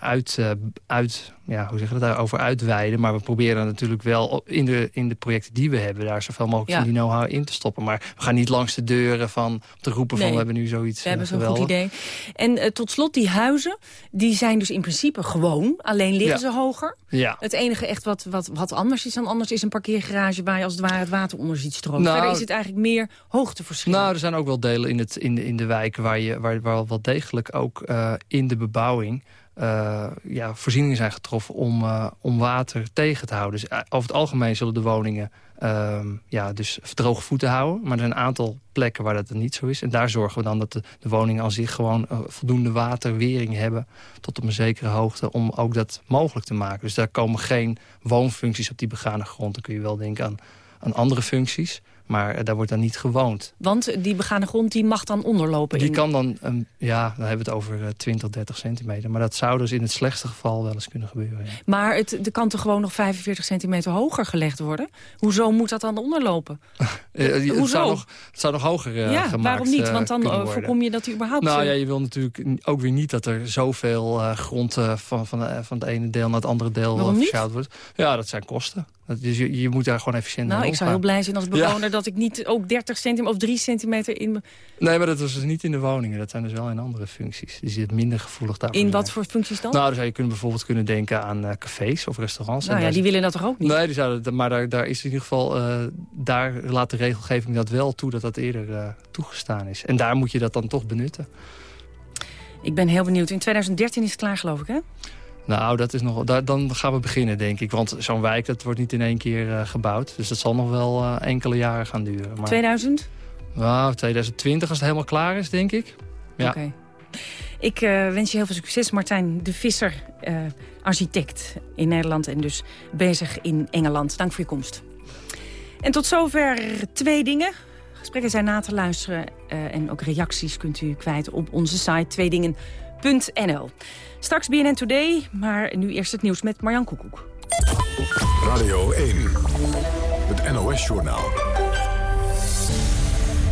uit, uit ja, hoe zeg je dat, daarover uitweiden. Maar we proberen natuurlijk wel in de, in de projecten die we hebben... daar zoveel mogelijk ja. van die know-how in te stoppen. Maar we gaan niet langs de deuren van te roepen nee, van... we hebben nu zoiets We hebben zo'n goed idee. En uh, tot slot, die huizen, die zijn dus in principe gewoon. Alleen liggen Ja. ze hoger. Ja. Het enige echt wat, wat, wat anders is dan anders... is een parkeergarage waar je als het ware het water onder ziet stromen. Nou, Verder is het eigenlijk meer hoogteverschil. Nou, er zijn ook wel delen in, het, in, de, in de wijken... waar, je, waar, waar wel degelijk ook uh, in de bebouwing... Uh, ja, voorzieningen zijn getroffen om, uh, om water tegen te houden. Dus over het algemeen zullen de woningen uh, ja, dus droge voeten houden. Maar er zijn een aantal plekken waar dat niet zo is. En daar zorgen we dan dat de, de woningen aan zich gewoon voldoende waterwering hebben... tot op een zekere hoogte om ook dat mogelijk te maken. Dus daar komen geen woonfuncties op die begane grond. Dan kun je wel denken aan, aan andere functies... Maar uh, daar wordt dan niet gewoond. Want die begane grond die mag dan onderlopen? Die in... kan dan, um, ja, dan hebben we het over uh, 20, 30 centimeter. Maar dat zou dus in het slechtste geval wel eens kunnen gebeuren. Ja. Maar het, er kan toch gewoon nog 45 centimeter hoger gelegd worden? Hoezo moet dat dan onderlopen? uh, Hoezo? Het zou nog, het zou nog hoger uh, ja, gemaakt waarom niet? Want dan uh, voorkom je dat u überhaupt... Nou ja, je wil natuurlijk ook weer niet dat er zoveel grond van, van, van het ene deel naar het andere deel verschouwd wordt. Ja, dat zijn kosten. Dus je, je moet daar gewoon efficiënt Nou, mee ik zou heel blij zijn als bewoner dat ik niet ook 30 centimeter of 3 centimeter in... Nee, maar dat was dus niet in de woningen. Dat zijn dus wel in andere functies. Dus je zit minder gevoelig daarvoor. In wat voor functies dan? Nou, dan zou je kunnen bijvoorbeeld kunnen denken aan eh, cafés of restaurants. Nou En ja, daar die zit- willen dat toch ook niet? Nee, die zouden, maar daar, daar is in ieder geval... eh, daar laat de regelgeving dat wel toe, dat dat eerder eh, toegestaan is. En daar moet je dat dan toch benutten. Ik ben heel benieuwd. In 2013 is het klaar, geloof ik, hè? Nou, dat is nog, daar, dan gaan we beginnen, denk ik. Want zo'n wijk, dat wordt niet in één keer eh, gebouwd. Dus dat zal nog wel eh, enkele jaren gaan duren. Maar, 2000? Nou, 2020 als het helemaal klaar is, denk ik. Ja. Oké. Ik eh, wens je heel veel succes, Martijn de Visser, architect in Nederland... en dus bezig in Engeland. Dank voor je komst. En tot zover twee dingen. Gesprekken zijn na te luisteren en ook reacties kunt u kwijt op onze site tweedingen.nl. Straks BNN Today, maar nu eerst het nieuws met Marjan Koekoek. Radio 1, het NOS-journaal.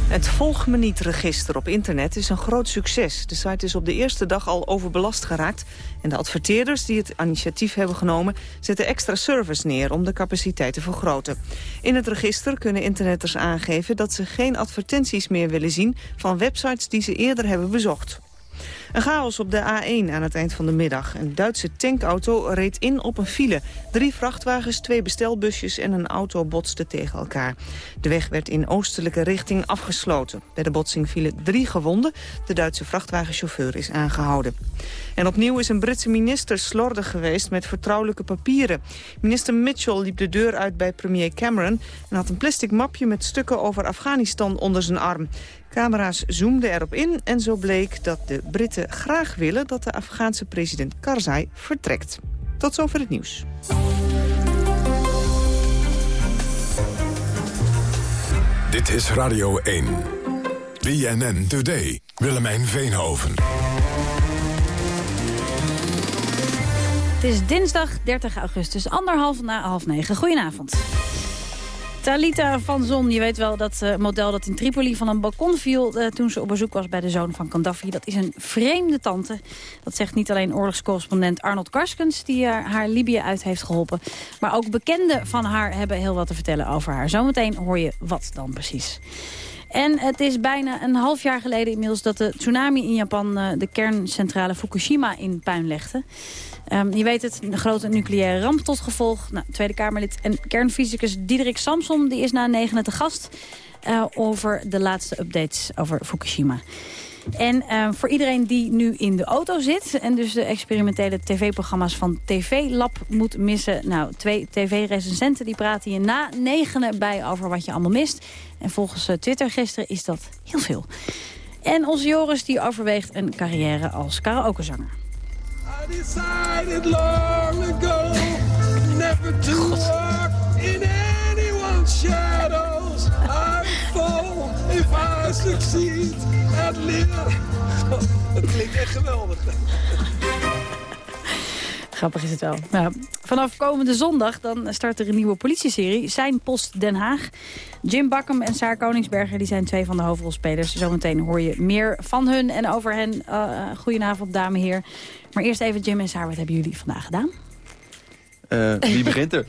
Het Volg Me Niet-register op internet is een groot succes. De site is op de eerste dag al overbelast geraakt. En de adverteerders die het initiatief hebben genomen... zetten extra servers neer om de capaciteit te vergroten. In het register kunnen internetters aangeven... dat ze geen advertenties meer willen zien... van websites die ze eerder hebben bezocht. Een chaos op de A1 aan het eind van de middag. Een Duitse tankauto reed in op een file. Drie vrachtwagens, twee bestelbusjes en een auto botsten tegen elkaar. De weg werd in oostelijke richting afgesloten. Bij de botsing vielen drie gewonden. De Duitse vrachtwagenchauffeur is aangehouden. En opnieuw is een Britse minister slordig geweest met vertrouwelijke papieren. Minister Mitchell liep de deur uit bij premier Cameron... en had een plastic mapje met stukken over Afghanistan onder zijn arm. Camera's zoomden erop in en zo bleek dat de Britten graag willen... dat de Afghaanse president Karzai vertrekt. Tot zover het nieuws. Dit is Radio 1. BNN Today. Willemijn Veenhoven. Het is dinsdag 30 augustus, anderhalf na half negen. Goedenavond. Talita van Zon, je weet wel dat eh, model dat in Tripoli van een balkon viel... eh, toen ze op bezoek was bij de zoon van Gaddafi. Dat is een vreemde tante. Dat zegt niet alleen oorlogscorrespondent Arnold Karskens... die eh, haar Libië uit heeft geholpen. Maar ook bekenden van haar hebben heel wat te vertellen over haar. Zometeen hoor je wat dan precies. En het is bijna een half jaar geleden inmiddels dat de tsunami in Japan... de kerncentrale Fukushima in puin legde. Ehm, je weet het, een grote nucleaire ramp tot gevolg. Nou, Tweede Kamerlid en kernfysicus Diederik Samson die is na negenen te gast... eh, over de laatste updates over Fukushima. En eh, voor iedereen die nu in de auto zit... en dus de experimentele tv-programma's van TV Lab moet missen... nou, twee tv-recensenten die praten je na negenen bij over wat je allemaal mist. En volgens eh, Twitter gisteren is dat heel veel. En onze Joris die overweegt een carrière als karaokezanger. Decided long ago never to in anyone's shadows. I fall if I succeed at living. Het klinkt echt geweldig. Grappig is het wel. Nou, vanaf komende zondag dan start er een nieuwe politieserie. Zijn Post Den Haag. Jim Bakkum en Saar Koningsberger die zijn twee van de hoofdrolspelers. Zometeen hoor je meer van hun en over hen. Uh, goedenavond, dame en heer. Maar eerst even Jim en Saar, wat hebben jullie vandaag gedaan? Uh, wie begint er?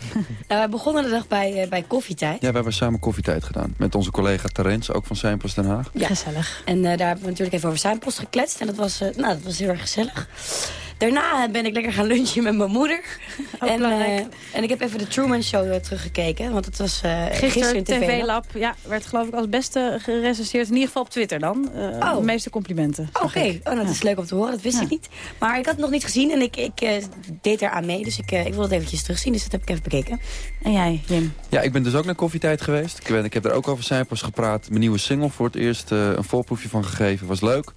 nou, we begonnen de dag bij, uh, bij koffietijd. Ja, we hebben samen koffietijd gedaan. Met onze collega Terence, ook van Seinpost Den Haag. Ja. Gezellig. En uh, daar hebben we natuurlijk even over Seinpost gekletst. En dat was, nou, dat was heel erg gezellig. Daarna ben ik lekker gaan lunchen met mijn moeder. en, uh, en ik heb even de Truman Show uh, teruggekeken. Want het was uh, gisteren, TV, Lab. Ja, werd geloof ik als beste gerecenseerd. In ieder geval op Twitter dan. Oh. De meeste complimenten. Oké, okay. oh, nou, dat is leuk om te horen. Dat wist ja. ik niet. Maar ik had het nog niet gezien en ik, ik deed eraan mee. Dus ik, ik wilde het eventjes terugzien. Dus dat heb ik even bekeken. En jij, Jim? Ja, ik ben dus ook naar koffietijd geweest. Ik, ben, ik heb er ook over Zijnpost gepraat. Mijn nieuwe single voor het eerst een voorproefje van gegeven. Was leuk.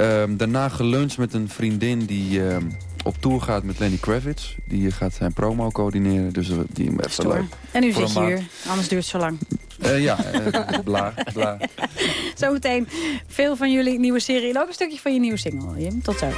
Um, daarna geluncht met een vriendin die um, op tour gaat met Lenny Kravitz. Die gaat zijn promo coördineren, dus die is leuk. En nu zit je hier, anders duurt het zo lang. Uh, ja, uh, bla, bla. Zometeen veel van jullie nieuwe serie en ook een stukje van je nieuwe single, Jim. Tot zo.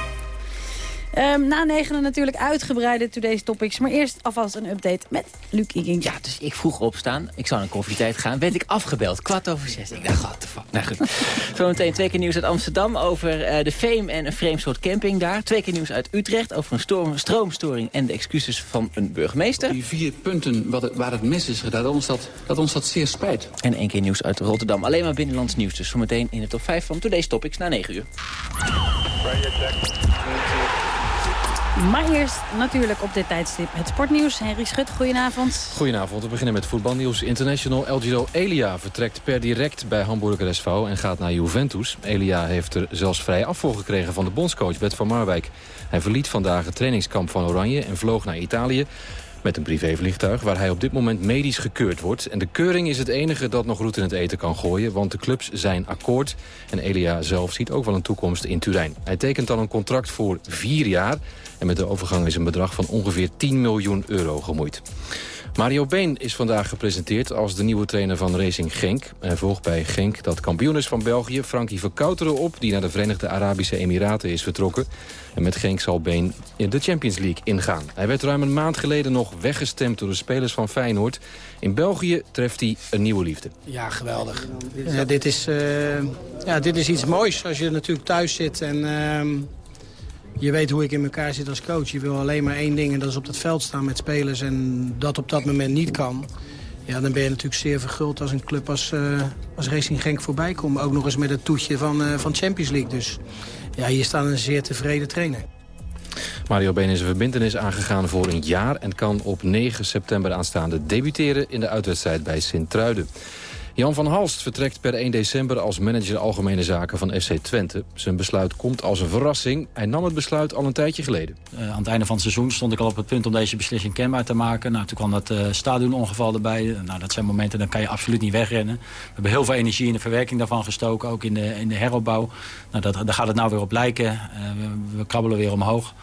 Ehm, na negenen natuurlijk uitgebreide Today's Topics. Maar eerst alvast een update met Luc Iging. Ja, dus ik vroeg opstaan. Ik zou naar koffietijd gaan. Werd ik afgebeld. Kwart over zes. Ik dacht, what the fuck. Nou goed. Zometeen twee keer nieuws uit Amsterdam over eh, de Fame en een vreemd soort camping daar. Twee keer nieuws uit Utrecht over een storm, stroomstoring en de excuses van een burgemeester. Die vier punten wat het- waar het mis is gedaan, dat ons dat, dat ons dat zeer spijt. En één keer nieuws uit Rotterdam. Alleen maar binnenlands nieuws. Dus zometeen in de top 5 van Today's Topics na 9 uur. Maar eerst natuurlijk op dit tijdstip het sportnieuws. Henry Schut, goedenavond. Goedenavond, we beginnen met voetbalnieuws. International El Giro Elia vertrekt per direct bij Hamburger SV en gaat naar Juventus. Elia heeft er zelfs vrij afval gekregen van de bondscoach Bert van Marwijk. Hij verliet vandaag het trainingskamp van Oranje en vloog naar Italië met een privévliegtuig waar hij op dit moment medisch gekeurd wordt. En de keuring is het enige dat nog roet in het eten kan gooien... want de clubs zijn akkoord en Elia zelf ziet ook wel een toekomst in Turijn. Hij tekent dan een contract voor vier jaar... en met de overgang is een bedrag van ongeveer 10 miljoen euro gemoeid. Mario Been is vandaag gepresenteerd als de nieuwe trainer van Racing Genk. Hij volgt bij Genk dat kampioen is van België, Frankie Verkouteren op... die naar de Verenigde Arabische Emiraten is vertrokken. En met Genk zal Been in de Champions League ingaan. Hij werd ruim een maand geleden nog weggestemd door de spelers van Feyenoord. In België treft hij een nieuwe liefde. Ja, geweldig. Ja, dit, is, eh, ja, dit is iets moois als je natuurlijk thuis zit en ehm, je weet hoe ik in elkaar zit als coach. Je wil alleen maar één ding en dat is op het veld staan met spelers en dat op dat moment niet kan. Ja, dan ben je natuurlijk zeer verguld als een club als, eh, als Racing Genk voorbij komt. Ook nog eens met het toetje van, eh, van Champions League. Dus ja, hier staat een zeer tevreden trainer. Mario Been is een verbintenis aangegaan voor een jaar... en kan op 9 september aanstaande debuteren in de uitwedstrijd bij Sint-Truiden. Jan van Halst vertrekt per 1 december als manager Algemene Zaken van FC Twente. Zijn besluit komt als een verrassing. Hij nam het besluit al een tijdje geleden. Uh, aan het einde van het seizoen stond ik al op het punt om deze beslissing kenbaar te maken. Nou, toen kwam dat uh, stadionongeval erbij. Nou, dat zijn momenten, dan kan je absoluut niet wegrennen. We hebben heel veel energie in de verwerking daarvan gestoken, ook in de, in de heropbouw. Nou, dat, daar gaat het nou weer op lijken. We, we krabbelen weer omhoog.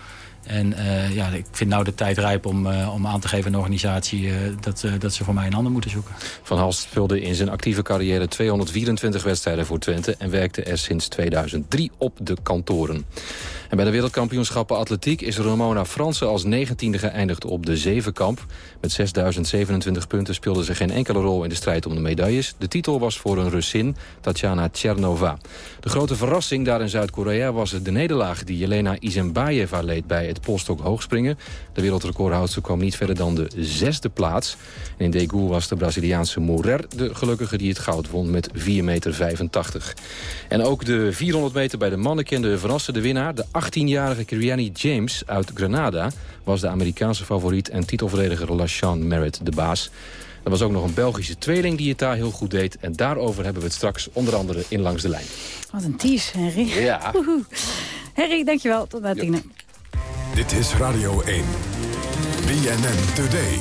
En uh, ja, ik vind nou de tijd rijp om, uh, om aan te geven aan organisatie uh, dat, dat ze voor mij een ander moeten zoeken. Van Halst speelde in zijn actieve carrière 224 wedstrijden voor Twente... en werkte er sinds 2003 op de kantoren. En bij de wereldkampioenschappen atletiek is Ramona Fransen als negentiende geëindigd op de zevenkamp. Met 6027 punten speelde ze geen enkele rol in de strijd om de medailles. De titel was voor een Russin, Tatjana Tchernova. De grote verrassing daar in Zuid-Korea was de nederlaag die Jelena Izenbayeva leed bij het polstok hoogspringen. De wereldrecordhoudster kwam niet verder dan de zesde plaats. En in Daegu was de Braziliaanse Mourer de gelukkige die het goud won met 4,85 meter. En ook de 400 meter bij de mannen kende verrassende winnaar. De 18-jarige Kiriani James uit Grenada was de Amerikaanse favoriet... en titelverdediger LaShawn Merritt de baas. Er was ook nog een Belgische tweeling die het daar heel goed deed. En daarover hebben we het straks onder andere in Langs de Lijn. Wat een tease, Henry. Ja. Henry, dankjewel. Tot na tienen. Dit is Radio 1. BNN Today.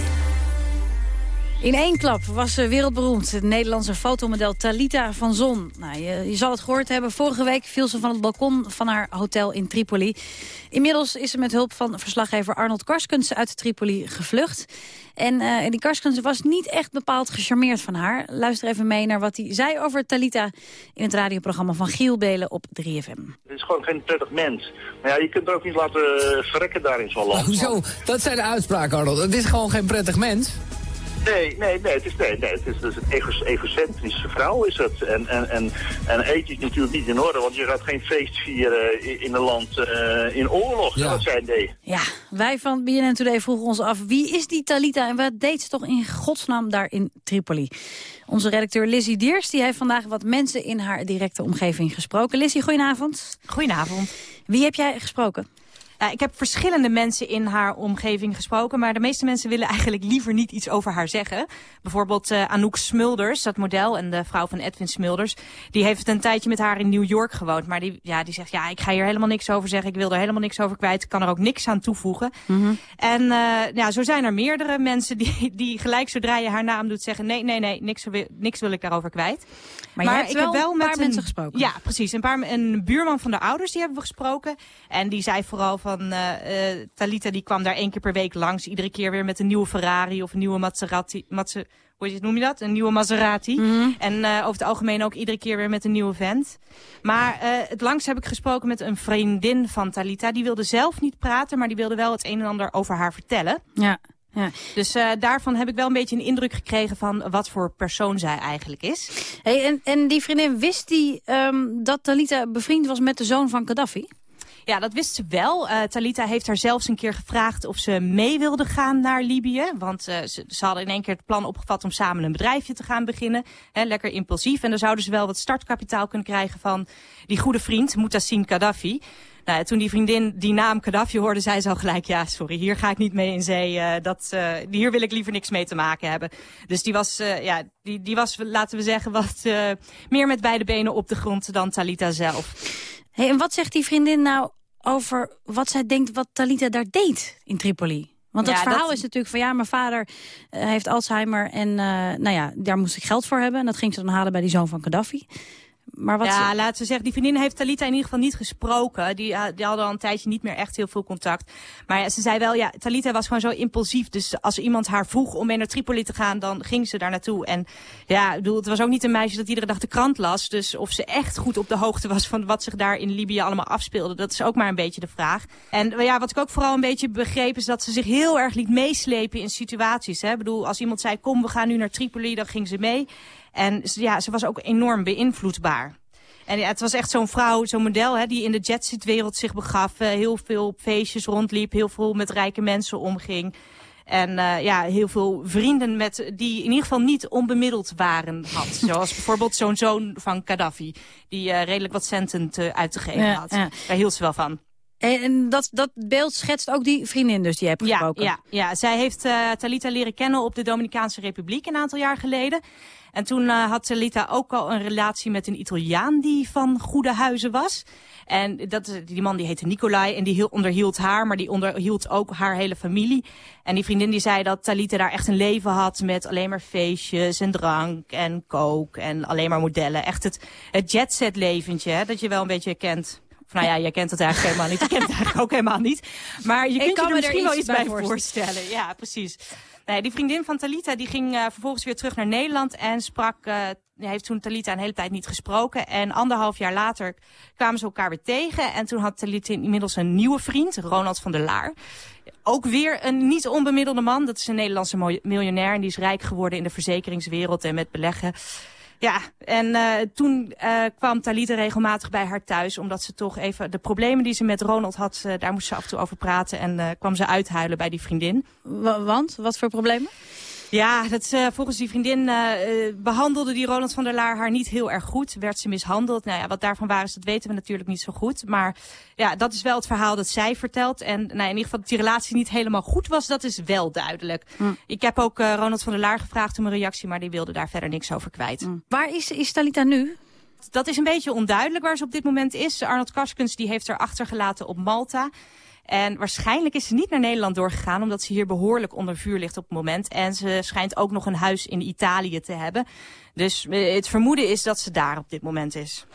In één klap was ze wereldberoemd. Het Nederlandse fotomodel Talita van Zon. Nou, je, zal het gehoord hebben. Vorige week viel ze van het balkon van haar hotel in Tripoli. Inmiddels is ze met hulp van verslaggever Arnold Karskens uit Tripoli gevlucht. En uh, die Karskens was niet echt bepaald gecharmeerd van haar. Luister even mee naar wat hij zei over Talita in het radioprogramma van Giel Belen op 3FM. Het is gewoon geen prettig mens. Maar ja, je kunt er ook niet laten verrekken daar in zo'n land. Hoezo? Dat zijn de uitspraken, Arnold. Het is gewoon geen prettig mens. Nee, nee, nee, het is, nee, nee, het is, het is een ego egocentrische vrouw is het. En, en, en, en ethisch natuurlijk niet in orde, want je gaat geen feest vieren in, een land uh, in oorlog, ja. dat zijn die. Ja, wij van BNN Today vroegen ons af, wie is die Talita en wat deed ze toch in godsnaam daar in Tripoli? Onze redacteur Lizzie Diers die heeft vandaag wat mensen in haar directe omgeving gesproken. Lizzie, goedenavond. Goedenavond. Wie heb jij gesproken? Uh, ik heb verschillende mensen in haar omgeving gesproken, maar de meeste mensen willen eigenlijk liever niet iets over haar zeggen. Bijvoorbeeld uh, Anouk Smulders, dat model en de vrouw van Edwin Smulders, die heeft een tijdje met haar in New York gewoond. Maar die, ja, die zegt, ja, ik ga hier helemaal niks over zeggen, ik wil er helemaal niks over kwijt, ik kan er ook niks aan toevoegen. Mm -hmm. En uh, ja, zo zijn er meerdere mensen die, die gelijk zodra je haar naam doet zeggen, nee, nee, nee, niks, niks wil ik daarover kwijt. Maar, maar ik heb wel een met paar een, mensen gesproken. Ja, precies. Een, paar, een buurman van de ouders, die hebben we gesproken. En die zei vooral van, uh, Talita die kwam daar één keer per week langs. Iedere keer weer met een nieuwe Ferrari of een nieuwe Maserati. Maser, hoe noem je dat? Een nieuwe Maserati. En eh, over het algemeen ook iedere keer weer met een nieuwe vent. Maar uh, het langst heb ik gesproken met een vriendin van Talita. Die wilde zelf niet praten, maar die wilde wel het een en ander over haar vertellen. Ja. Ja. Dus uh, daarvan heb ik wel een beetje een indruk gekregen van wat voor persoon zij eigenlijk is. Hey, en, en die vriendin, wist die um, dat Talita bevriend was met de zoon van Gaddafi? Ja, dat wist ze wel. Uh, Talita heeft haar zelfs een keer gevraagd of ze mee wilde gaan naar Libië. Want uh, ze, hadden in één keer het plan opgevat om samen een bedrijfje te gaan beginnen. Lekker impulsief. En dan zouden ze wel wat startkapitaal kunnen krijgen van die goede vriend, Mutassim Gaddafi. Nou, toen die vriendin die naam Gaddafi hoorde, zei ze al gelijk... ja, sorry, hier ga ik niet mee in zee. Uh, dat, hier wil ik liever niks mee te maken hebben. Dus die was, ja, die, die was laten we zeggen, wat meer met beide benen op de grond dan Talita zelf. Hey, en wat zegt die vriendin nou over wat zij denkt wat Talita daar deed in Tripoli? Want dat verhaal dat... is natuurlijk van ja, mijn vader uh, heeft Alzheimer en uh, nou ja, daar moest ik geld voor hebben. En dat ging ze dan halen bij die zoon van Gaddafi. Maar wat ja, ze... laten we zeggen, die vriendin heeft Talita in ieder geval niet gesproken. Die, uh, die hadden al een tijdje niet meer echt heel veel contact. Maar ja, ze zei wel, ja, Talita was gewoon zo impulsief. Dus als iemand haar vroeg om mee naar Tripoli te gaan, dan ging ze daar naartoe. En ja, ik bedoel, het was ook niet een meisje dat iedere dag de krant las. Dus of ze echt goed op de hoogte was van wat zich daar in Libië allemaal afspeelde, dat is ook maar een beetje de vraag. En ja, wat ik ook vooral een beetje begreep, is dat ze zich heel erg liet meeslepen in situaties. Hè? Ik bedoel, als iemand zei, kom, we gaan nu naar Tripoli, dan ging ze mee. En ja, ze was ook enorm beïnvloedbaar. En ja, het was echt zo'n vrouw, zo'n model hè, die in de jetset-wereld zich begaf. Uh, heel veel op feestjes rondliep, heel veel met rijke mensen omging. En uh, ja, heel veel vrienden met, die in ieder geval niet onbemiddeld waren had. Zoals bijvoorbeeld zo'n zoon van Gaddafi, die uh, redelijk wat centen te, uit te geven ja, had. Ja. Daar hield ze wel van. En dat, dat beeld schetst ook die vriendin dus die je hebt ja, gesproken? Ja, ja, zij heeft uh, Talita leren kennen op de Dominicaanse Republiek een aantal jaar geleden. En toen uh, had Talita ook al een relatie met een Italiaan die van goede huizen was. En dat, die man die heette Nicolai en die onderhield haar, maar die onderhield ook haar hele familie. En die vriendin die zei dat Talita daar echt een leven had met alleen maar feestjes en drank en coke en alleen maar modellen. Echt het, het jetset leventje, hè, dat je wel een beetje kent. Of nou ja, jij kent het eigenlijk helemaal niet. Je kent het eigenlijk ook helemaal niet. Maar je Ik kunt kan je er er misschien wel iets bij voorstellen. Ja, precies. Nee, die vriendin van Talita die ging uh, vervolgens weer terug naar Nederland en sprak, uh, heeft toen Talita een hele tijd niet gesproken. En anderhalf jaar later kwamen ze elkaar weer tegen. En toen had Talita inmiddels een nieuwe vriend, Ronald van der Laar. Ook weer een niet onbemiddelde man. Dat is een Nederlandse miljonair en die is rijk geworden in de verzekeringswereld en met beleggen. Ja, en uh, toen uh, kwam Talita regelmatig bij haar thuis, omdat ze toch even de problemen die ze met Ronald had, uh, daar moest ze af en toe over praten en kwam ze uithuilen bij die vriendin. W want? Wat voor problemen? Ja, dat, uh, volgens die vriendin uh, behandelde die Ronald van der Laar haar niet heel erg goed. Werd ze mishandeld. Nou ja, wat daarvan waar is, dat weten we natuurlijk niet zo goed. Maar ja, dat is wel het verhaal dat zij vertelt. En nou, in ieder geval dat die relatie niet helemaal goed was, dat is wel duidelijk. Mm. Ik heb ook uh, Ronald van der Laar gevraagd om een reactie, maar die wilde daar verder niks over kwijt. Mm. Waar is, is Talita nu? Dat is een beetje onduidelijk waar ze op dit moment is. Arnold Karskens die heeft haar achtergelaten op Malta. En waarschijnlijk is ze niet naar Nederland doorgegaan, omdat ze hier behoorlijk onder vuur ligt op het moment. En ze schijnt ook nog een huis in Italië te hebben. Dus het vermoeden is dat ze daar op dit moment is.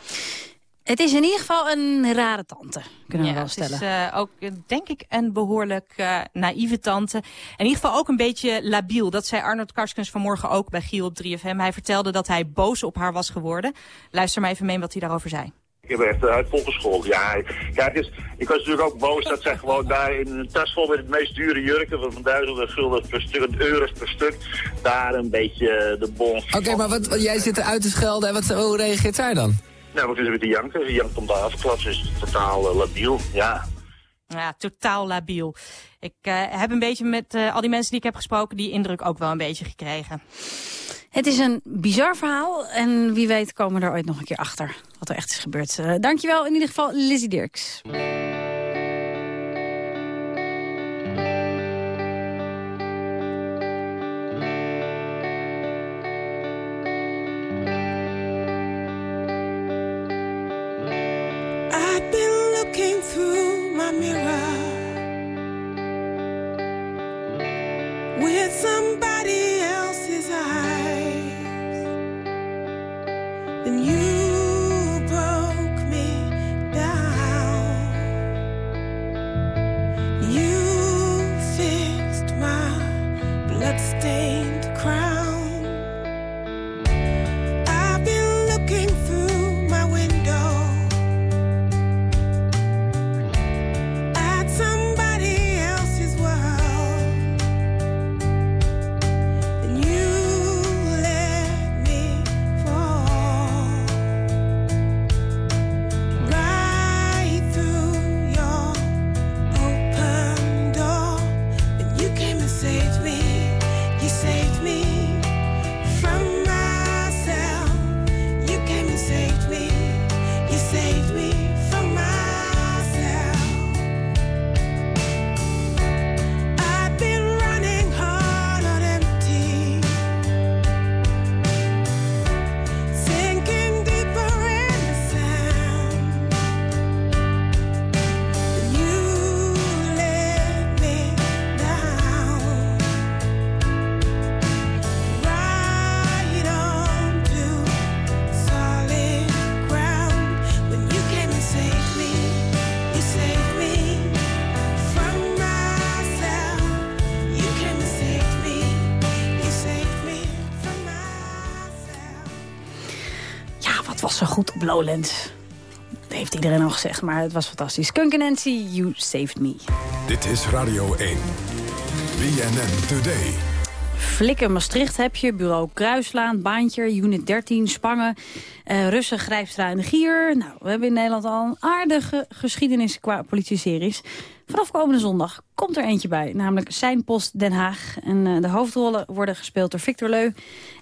Het is in ieder geval een rare tante, kunnen ja, we wel stellen. Het is uh, ook, denk ik, een behoorlijk uh, naïeve tante. In ieder geval ook een beetje labiel. Dat zei Arnold Karskens vanmorgen ook bij Giel op 3FM. Hij vertelde dat hij boos op haar was geworden. Luister maar even mee wat hij daarover zei. Ik heb echt uit volgeschoold. Ja, ja het is, ik was natuurlijk ook boos dat zij gewoon daar in een tas vol met het meest dure jurken van duizenden gulden per stuk, euro's per stuk, daar een beetje de bon. Oké, okay, maar wat, wat, jij zit eruit te schelden en wat, hoe reageert zij dan? Nou, wat is er met die janken? Die jankt om de havenklats, is totaal uh, labiel, ja. Ja, totaal labiel. Ik uh, heb een beetje met uh, al die mensen die ik heb gesproken die indruk ook wel een beetje gekregen. Het is een bizar verhaal en wie weet komen we er ooit nog een keer achter wat er echt is gebeurd. Uh, dankjewel in ieder geval Lizzie Dirks. I've been looking through my Lowlands. Dat heeft iedereen al gezegd, maar het was fantastisch. Skunk and Nancy, You Saved Me. Dit is Radio 1. BNN Today. Flikken Maastricht heb je, bureau Kruislaan, Baantje, Unit 13, Spangen, eh, Russen, Grijpstra en de Gier. Nou, we hebben in Nederland al een aardige geschiedenis qua politieseries. Vanaf komende zondag komt er eentje bij, namelijk Zijn Post Den Haag. En eh, de hoofdrollen worden gespeeld door Victor Leu,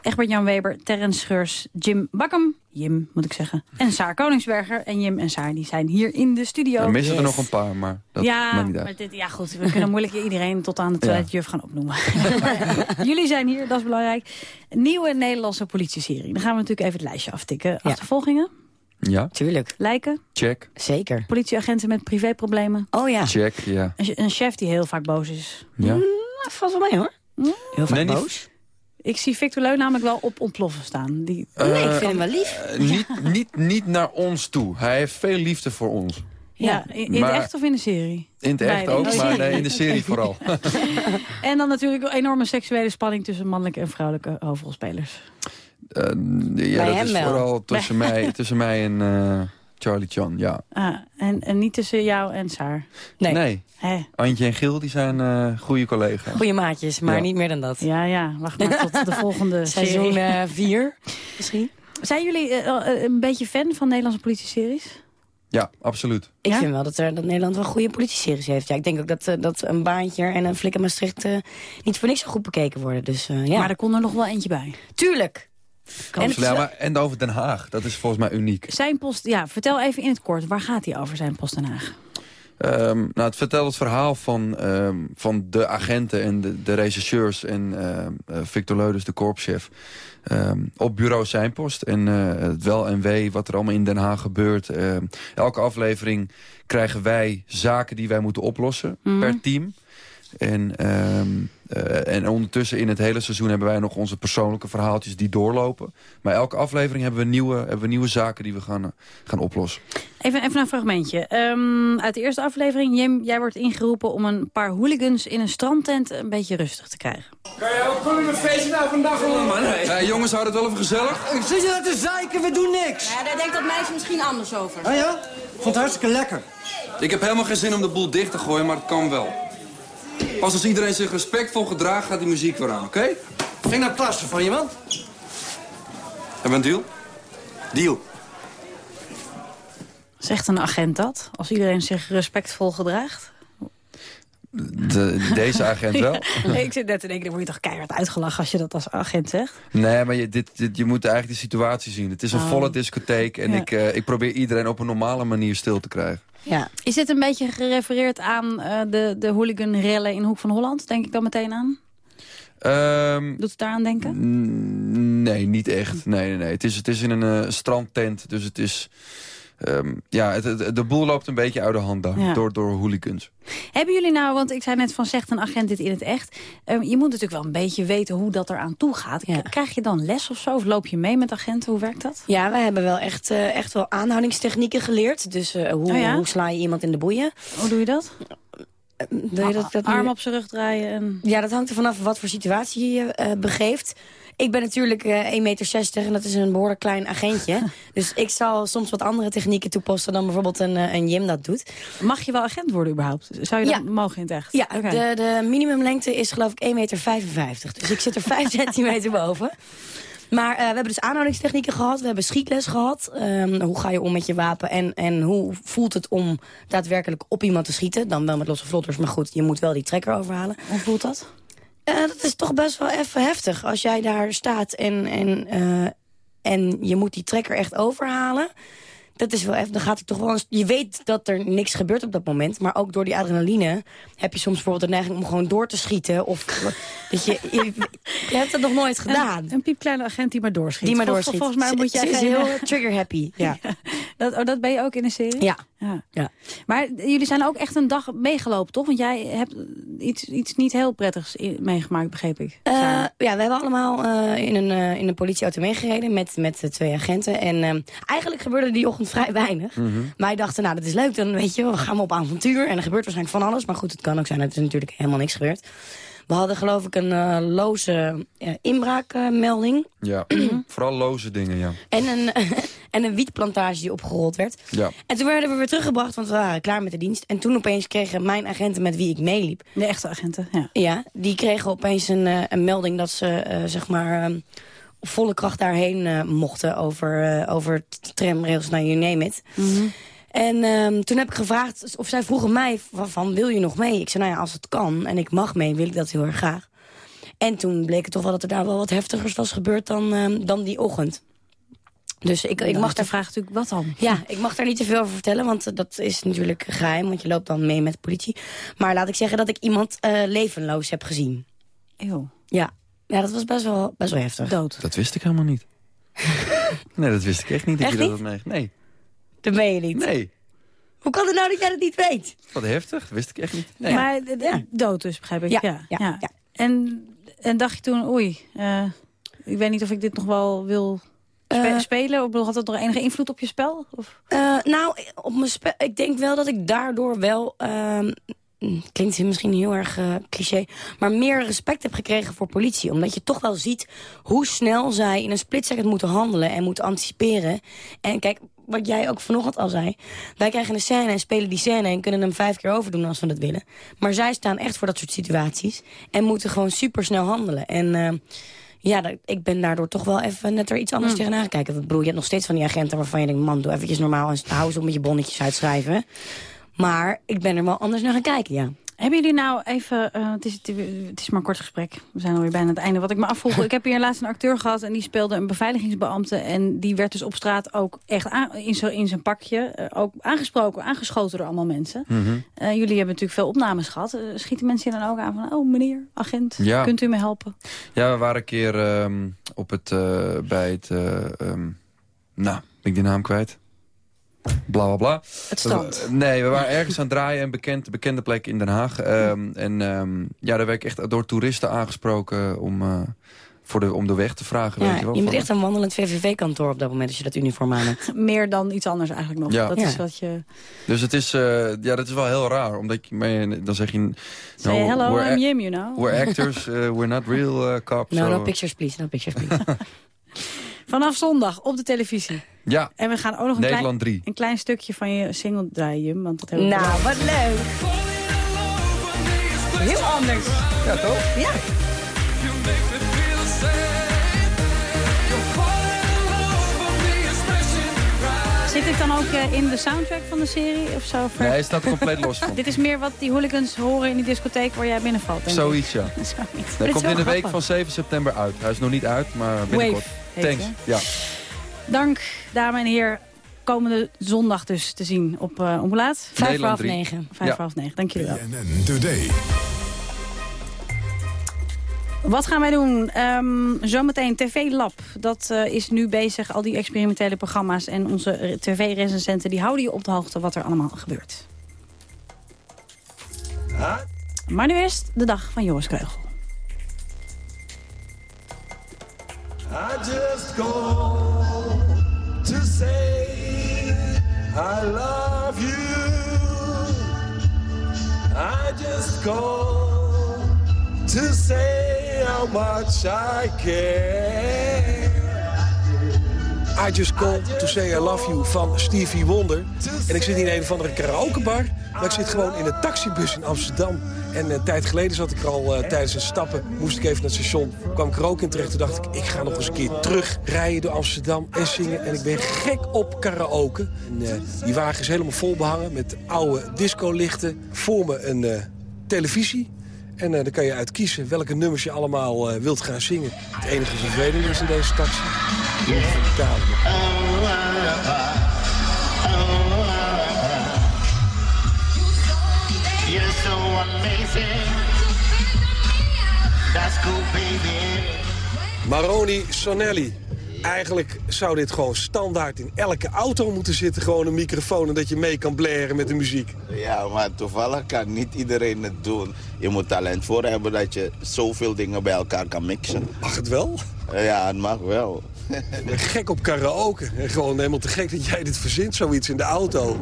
Egbert-Jan Weber, Terrence Scheurs, Jim Bakkum, Jim moet ik zeggen, en Saar Koningsberger. En Jim en Saar die zijn hier in de studio. Er missen er nog een paar, maar dat ja, maakt niet uit. maar dit, ja, goed. We kunnen moeilijk iedereen tot aan de toiletjuf gaan opnoemen. Jullie zijn hier, dat is belangrijk. Nieuwe Nederlandse politieserie. Dan gaan we natuurlijk even het lijstje aftikken. Achtervolgingen, Ja, Tuurlijk. lijken, check, Zeker. politieagenten met privéproblemen. Oh ja. check, ja. Een, een chef die heel vaak boos is. ja. Nou, valt wel mee hoor. Heel vaak Nee, boos. Ik zie Victor Leu namelijk wel op ontploffen staan. Die, nee, ik Eh, vind hem wel lief. Eh, niet, niet, niet naar ons toe. Hij heeft veel liefde voor ons. ja, in, in maar- het echt of in de serie? In het echt ook, maar nee, in de serie vooral. En dan natuurlijk een enorme seksuele spanning tussen mannelijke en vrouwelijke hoofdrolspelers. Eh, ja, Bij dat hem is wel. vooral tussen mij, tussen mij en eh, Charlie Chan, ja. Ah, en, en niet tussen jou en Saar. Nee. Nee? Antje en Giel die zijn eh goede collega's. Goeie maatjes, maar Ja. niet meer dan dat. Ja, ja, wacht maar tot de volgende Seizoen serie. eh, vier, misschien. Zijn jullie een beetje fan van Nederlandse politieseries? Ja, absoluut. Ik Ja? vind wel dat, er, dat Nederland wel goede politieseries heeft. Ja, ik denk ook dat, dat een baantje en een flikker Maastricht niet voor niks zo goed bekeken worden. Dus eh, ja, Maar er kon er nog wel eentje bij. tuurlijk. En maar, en over Den Haag, dat is volgens mij uniek. Zijn post, ja, vertel even in het kort. Waar gaat hij over, zijn post Den Haag? Ehm, nou, het vertelt het verhaal van, ehm, van de agenten en de, de rechercheurs en ehm, eh, Victor Leuders, de korpschef. op bureau Zijnpost en eh, het wel en wee wat er allemaal in Den Haag gebeurt. Elke aflevering krijgen wij zaken die wij moeten oplossen Mhm. per team. En, ehm, eh, en ondertussen in het hele seizoen hebben wij nog onze persoonlijke verhaaltjes die doorlopen. Maar elke aflevering hebben we nieuwe, hebben we nieuwe zaken die we gaan, eh, gaan oplossen. Even, even een fragmentje. Ehm, uit de eerste aflevering, Jim, jij wordt ingeroepen om een paar hooligans in een strandtent een beetje rustig te krijgen. Kan je ook kunnen een feestje nou vandaag doen, man? Hey, jongens, hou het wel even gezellig. Ik zit je te zeiken, we doen niks. Ja, daar denkt dat meisje misschien anders over. Ah ja? Vond het hartstikke lekker. Ik heb helemaal geen zin om de boel dicht te gooien, maar het kan wel. Pas als iedereen zich respectvol gedraagt, gaat die muziek weer aan, oké? Vind nou klasse van je, man? Hebben we een deal? Deal. Zegt een agent dat? Als iedereen zich respectvol gedraagt? De, deze agent wel. Nee, ik zit net te denken, dan word je toch keihard uitgelachen als je dat als agent zegt. Nee, maar je, dit, dit, je moet eigenlijk de situatie zien. Het is een Oh. volle discotheek en Ja. ik, eh, ik probeer iedereen op een normale manier stil te krijgen. Ja. Is dit een beetje gerefereerd aan eh, de, de hooligan-rellen in Hoek van Holland? Denk ik dan meteen aan? Ehm, Doet het daaraan denken? nee, niet echt. Nee, nee, nee. Het, is, het is in een eh, strandtent, dus het is... ehm, ja, het, het- de boel loopt een beetje uit de hand daar, Ja. door, door hooligans. Hebben jullie nou, want ik zei net van zegt een agent dit in het echt. eh, je moet natuurlijk wel een beetje weten hoe dat eraan toe gaat. Krijg je dan les of zo? Of loop je mee met agenten? Hoe werkt dat? Ja, wij hebben wel echt, eh, echt wel aanhoudingstechnieken geleerd. Dus eh, hoe, Oh ja? hoe sla je iemand in de boeien? Hoe doe je dat? Je dat, dat Arm op zijn rug draaien en... Ja, dat hangt er vanaf wat voor situatie je je eh, begeeft. Ik ben natuurlijk eh 1,60 meter en dat is een behoorlijk klein agentje. dus ik zal soms wat andere technieken toepassen dan bijvoorbeeld een, eh, een Jim dat doet. Mag je wel agent worden überhaupt? Zou je dat mogen in het echt? Ja, de, de minimumlengte is geloof ik 1,55 meter. Dus ik zit er 5 centimeter boven. Maar eh, we hebben dus aanhoudingstechnieken gehad. We hebben schietles gehad. Ehm, hoe ga je om met je wapen? En, en hoe voelt het om daadwerkelijk op iemand te schieten? Dan wel met losse vlotters, maar goed, je moet wel die trekker overhalen. Hoe voelt dat? Eh, dat is toch best wel even heftig. Als jij daar staat en, en, eh, en je moet die trekker echt overhalen. Dat is wel even, dan gaat het toch wel eens, Je weet dat er niks gebeurt op dat moment. Maar ook door die adrenaline heb je soms bijvoorbeeld de neiging om gewoon door te schieten. Of dat je, je, je hebt het nog nooit gedaan. Een, een piepkleine agent die maar doorschiet. Die maar Vol- doorschiet. Volgens mij moet jij ze is geen- heel trigger happy. Ja. dat, oh, dat ben je ook in de serie? Ja. ja. ja. Maar jullie zijn ook echt een dag meegelopen, toch? Want jij hebt iets, iets niet heel prettigs meegemaakt, begreep ik. Eh, ja, we hebben allemaal eh, in, een, eh, in een politieauto meegereden met, met twee agenten. En eh, eigenlijk gebeurde die ochtend vrij weinig. Wij dachten, nou, dat is leuk, dan weet je, we gaan op avontuur. En er gebeurt waarschijnlijk van alles. Maar goed, het kan ook zijn dat er natuurlijk helemaal niks gebeurt. We hadden geloof ik een eh, loze eh, inbraakmelding. Ja, vooral loze dingen, ja. en, een, en een wietplantage die opgerold werd. Ja. En toen werden we weer teruggebracht, want we waren klaar met de dienst. En toen opeens kregen mijn agenten met wie ik meeliep... De echte agenten, ja. Ja, die kregen opeens een, eh, een melding dat ze, eh, zeg maar... eh, op volle kracht daarheen eh, mochten over, eh, over tramrails, nou, you name it. En ehm, toen heb ik gevraagd, of zij vroegen mij van, van, wil je nog mee? Ik zei, nou ja, als het kan en ik mag mee, wil ik dat heel erg graag. En toen bleek het toch wel dat er daar wel wat heftigers was gebeurd dan, ehm, dan die ochtend. Dus ik, ik mag daar vraag natuurlijk, wat dan? ja, ik mag daar niet te veel over vertellen, want eh, dat is natuurlijk geheim, want je loopt dan mee met de politie. Maar laat ik zeggen dat ik iemand levenloos heb gezien. Eeuw. Ja. Ja, dat was best wel, best wel heftig. Dood. Dat wist ik helemaal niet. nee, dat wist ik echt niet. dat Echt je dat niet? Nee. Dat ben je niet. Nee. Hoe kan het nou dat jij dat niet weet? Wat heftig, dat wist ik echt niet. Nee. Maar eh, dood dus, begrijp ik. Ja, Ja, ja, ja. ja. En, en dacht je toen, oei, eh, ik weet niet of ik dit nog wel wil spe- Eh. spelen? Of bedoel, had dat nog enige invloed op je spel? Of? Eh, nou, op mijn spe- ik denk wel dat ik daardoor wel... mm, klinkt misschien heel erg eh, cliché... maar meer respect heb gekregen voor politie. Omdat je toch wel ziet hoe snel zij in een split second moeten handelen... en moeten anticiperen. En kijk, wat jij ook vanochtend al zei... wij krijgen een scène en spelen die scène... en kunnen hem vijf keer overdoen als we dat willen. Maar zij staan echt voor dat soort situaties... en moeten gewoon supersnel handelen. En... eh, ja, ik ben daardoor toch wel even net er iets anders tegenaan gekeken. Ik bedoel, je hebt nog steeds van die agenten waarvan je denkt... man, doe eventjes normaal en hou eens op met je bonnetjes uitschrijven. Maar ik ben er wel anders naar gaan kijken, ja. Hebben jullie nou even, eh, het, is, het is maar een kort gesprek, we zijn alweer bijna aan het einde. Wat ik me afvroeg, ik heb hier laatst een acteur gehad en die speelde een beveiligingsbeambte. En die werd dus op straat ook echt aan, in zijn in zijn pakje eh, ook aangesproken, aangeschoten door allemaal mensen. Eh, jullie hebben natuurlijk veel opnames gehad. Eh, schieten mensen je dan ook aan van, oh meneer, agent, Ja. kunt u me helpen? Ja, we waren een keer ehm, op het, eh, bij het... eh, ehm, nou, ben ik die naam kwijt? Bla, bla, bla. Het strand. We- nee, we waren ergens aan het draaien, een bekend, bekende plek in Den Haag. Ehm, en ehm, ja, daar werd ik echt door toeristen aangesproken om, eh, voor de, om de weg te vragen. ja weet je wel, je moet van- echt een wandelend VVV-kantoor op dat moment... als je dat uniform aan hebt. Meer dan iets anders eigenlijk nog. Ja. Dat Ja. is wat je... Dus het is, eh, ja, dat is wel heel raar. Omdat je, dan zeg je... Say no, hello, we're I'm Jim, you know. We're actors, eh, we're not real eh, cops. No, so- no pictures please, no pictures please. Vanaf zondag op de televisie. Ja, En we gaan ook nog een Nederland klein, 3. een klein stukje van je single draaien, Want dat hebben we nou, wat leuk. Heel anders. Ja, toch? Ja. Zit dit dan ook eh, in de soundtrack van de serie? Of zo? Nee, hij staat er compleet los van. Dit is meer wat die hooligans horen in die discotheek waar jij binnenvalt. denk. Zoiets, ja. Zoiets. Hij komt in de week grappig. van 7 september uit. Hij is nog niet uit, maar binnenkort. Thanks. Ja. Dank, dames en heren. Komende zondag dus te zien op, uh, om hoe laat? Vijf voor half negen. Vijf Ja. voor half negen. Dank jullie wel. BNN Today. Wat gaan wij doen? Ehm, zometeen TV Lab. Dat eh, is nu bezig, al die experimentele programma's. En onze tv-recensenten die houden je op de hoogte wat er allemaal gebeurt. Maar nu eerst de dag van Joris Kreugel. I just go to say I love you. I just go to say how much I care. I Just Call To Say I Love You van Stevie Wonder. En ik zit hier in een of andere karaokebar. Maar ik zit gewoon in een taxibus in Amsterdam. En een tijd geleden zat ik er al eh, tijdens het stappen. Moest ik even naar het station. Kwam ik er ook in terecht. Toen dacht ik, ik ga nog eens een keer terug rijden door Amsterdam en zingen. En ik ben gek op karaoke. En, eh, die wagen is helemaal vol behangen met oude discolichten. Voor me een eh, televisie. En eh dan kan je uit kiezen welke nummers je allemaal eh, wilt gaan zingen. Het enige vervelende is in deze taxi. That's cool, baby. Maroni Sonelli. Eigenlijk zou dit gewoon standaard in elke auto moeten zitten. Gewoon een microfoon en dat je mee kan blaren met de muziek. Ja, maar toevallig kan niet iedereen het doen. Je moet talent voor hebben dat je zoveel dingen bij elkaar kan mixen. Mag het wel? Ja, het mag wel. Ik ben gek op karaoke. En gewoon helemaal te gek dat jij dit verzint, zoiets in de auto.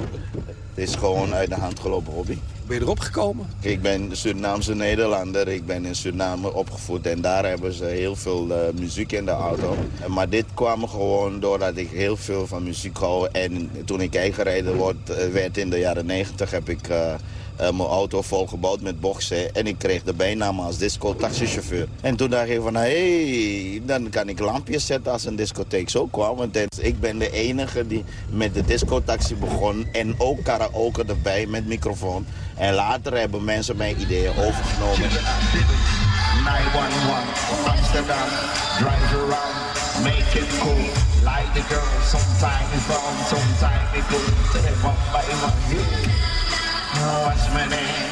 Het is gewoon uit de hand gelopen hobby. Ben je erop gekomen? Ik ben Surinaamse Nederlander. Ik ben in Suriname opgevoed en daar hebben ze heel veel eh, muziek in de auto. Maar dit kwam gewoon doordat ik heel veel van muziek hou. En toen ik eigenrijder word, eh, werd in de jaren 90 heb ik... eh, mijn auto volgebouwd met boxen. En ik kreeg de bijnaam als disco-taxichauffeur. En toen dacht ik van, hé, hey, dan kan ik lampjes zetten als een discotheek zo kwam. Want ik ben de enige die met de discotaxi begon. En ook karaoke erbij met microfoon. En later hebben mensen mijn ideeën overgenomen. 911, Amsterdam, drive around, make it cool. Like the girl, sometimes it's wrong, sometimes it's yeah. What's my name?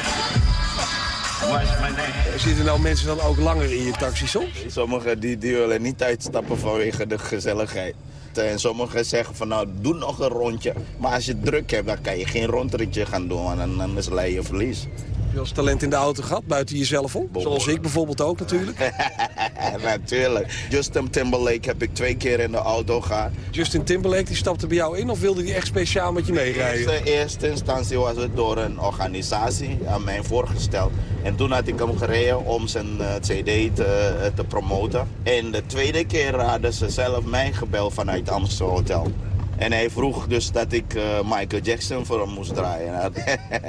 What's my name? Zitten nou mensen dan ook langer in je taxi soms? Sommigen die, die willen niet uitstappen vanwege de gezelligheid. En sommigen zeggen van nou, doe nog een rondje. Maar als je druk hebt, dan kan je geen rondritje gaan doen. Want dan, dan is lei je verlies. Heb je als talent in de auto gehad, buiten jezelf om? Zoals ik bijvoorbeeld ook natuurlijk. Natuurlijk. Justin Timberlake heb ik twee keer in de auto gehad. Justin Timberlake die stapte bij jou in of wilde hij echt speciaal met je In meerijden? eerste, eerste instantie was het door een organisatie aan mij voorgesteld. En toen had ik hem gereden om zijn eh, cd te, eh, te promoten. En de tweede keer hadden ze zelf mij gebeld vanuit Amsterdam Hotel. En hij vroeg dus dat ik eh, Michael Jackson voor hem moest draaien.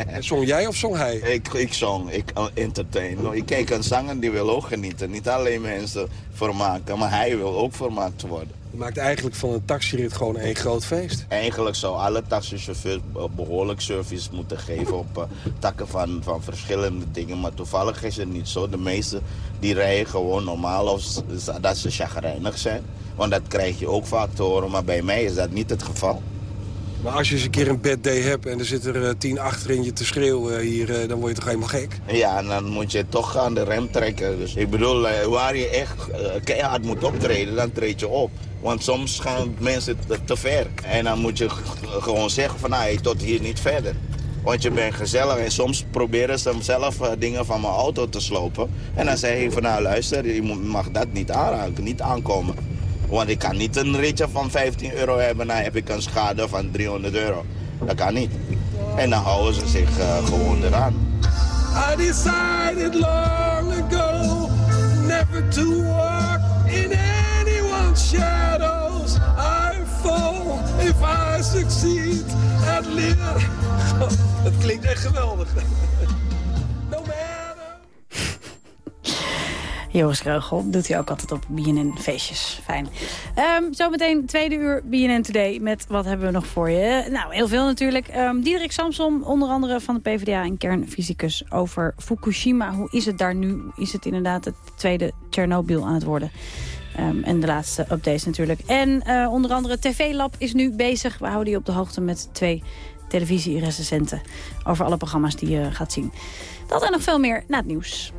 En zong jij of zong hij? Ik, ik zong, ik uh, entertain. Ik kijk, een zanger die wil ook genieten. Niet alleen mensen vermaken, maar hij wil ook vermaakt worden. Je maakt eigenlijk van een taxirit gewoon één groot feest. Eigenlijk zou alle taxichauffeurs eh, behoorlijk service moeten geven op eh, takken van, van verschillende dingen. Maar toevallig is het niet zo. De meesten die rijden gewoon normaal of dat ze chagrijnig zijn. Want dat krijg je ook vaak te horen, maar bij mij is dat niet het geval. Maar als je eens een keer een bad day hebt en er zitten er eh, tien achterin je te schreeuwen hier, eh, dan word je toch helemaal gek? Ja, dan moet je toch aan de rem trekken. Dus ik bedoel, eh, waar je echt keihard moet optreden, dan treed je op. Want soms gaan mensen te, ver. En dan moet je gewoon zeggen van, nou, tot hier niet verder. Want je bent gezellig en soms proberen ze zelf dingen van mijn auto te slopen. En dan zeg ik van, nou luister, je mag dat niet aanraken, niet aankomen. Want ik kan niet een ritje van 15 euro hebben, dan heb ik een schade van 300 euro. Dat kan niet. En dan houden ze zich eh, gewoon eraan. I decided long ago never to walk in anyone's shadows. I fall if I succeed at living. Dat klinkt echt geweldig. Joris Kreugel doet hij ook altijd op BNN-feestjes. Fijn. Ehm, zometeen tweede uur BNN Today met wat hebben we nog voor je? Nou, heel veel natuurlijk. Ehm Diederik Samsom, onder andere van de PvdA en kernfysicus over Fukushima. Hoe is het daar nu? Is het inderdaad het tweede Tsjernobyl aan het worden? Ehm, en de laatste updates natuurlijk. En eh, onder andere TV Lab is nu bezig. We houden je op de hoogte met twee televisie-recensenten... over alle programma's die je gaat zien. Dat en nog veel meer na het nieuws.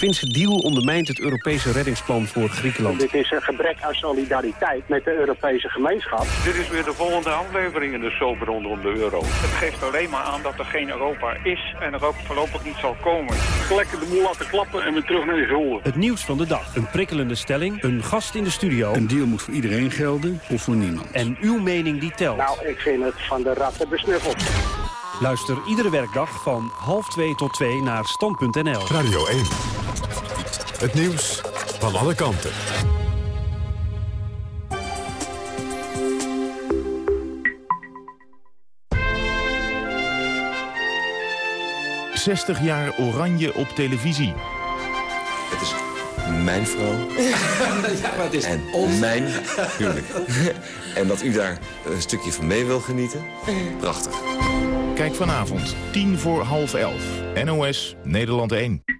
Finse deal ondermijnt het Europese reddingsplan voor Griekenland. Dit is een gebrek aan solidariteit met de Europese gemeenschap. Dit is weer de volgende aflevering in de soap rondom de euro. Het geeft alleen maar aan dat er geen Europa is en er ook voorlopig niet zal komen. Lekker de boel laten klappen en weer terug naar je gulden. Het nieuws van de dag. Een prikkelende stelling. Een gast in de studio. Een deal moet voor iedereen gelden of voor niemand. En uw mening die telt. Nou, ik vind het van de ratten besnuffeld. Luister iedere werkdag van half twee tot twee naar stand.nl. Radio 1. Het nieuws van alle kanten. ...60 jaar oranje op televisie. Het is mijn vrouw. ja, maar het is en ons. mijn huwelijk. en dat u daar een stukje van mee wil genieten, prachtig. Kijk vanavond, tien voor half elf. NOS, Nederland 1.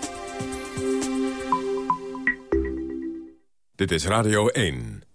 Dit is Radio 1.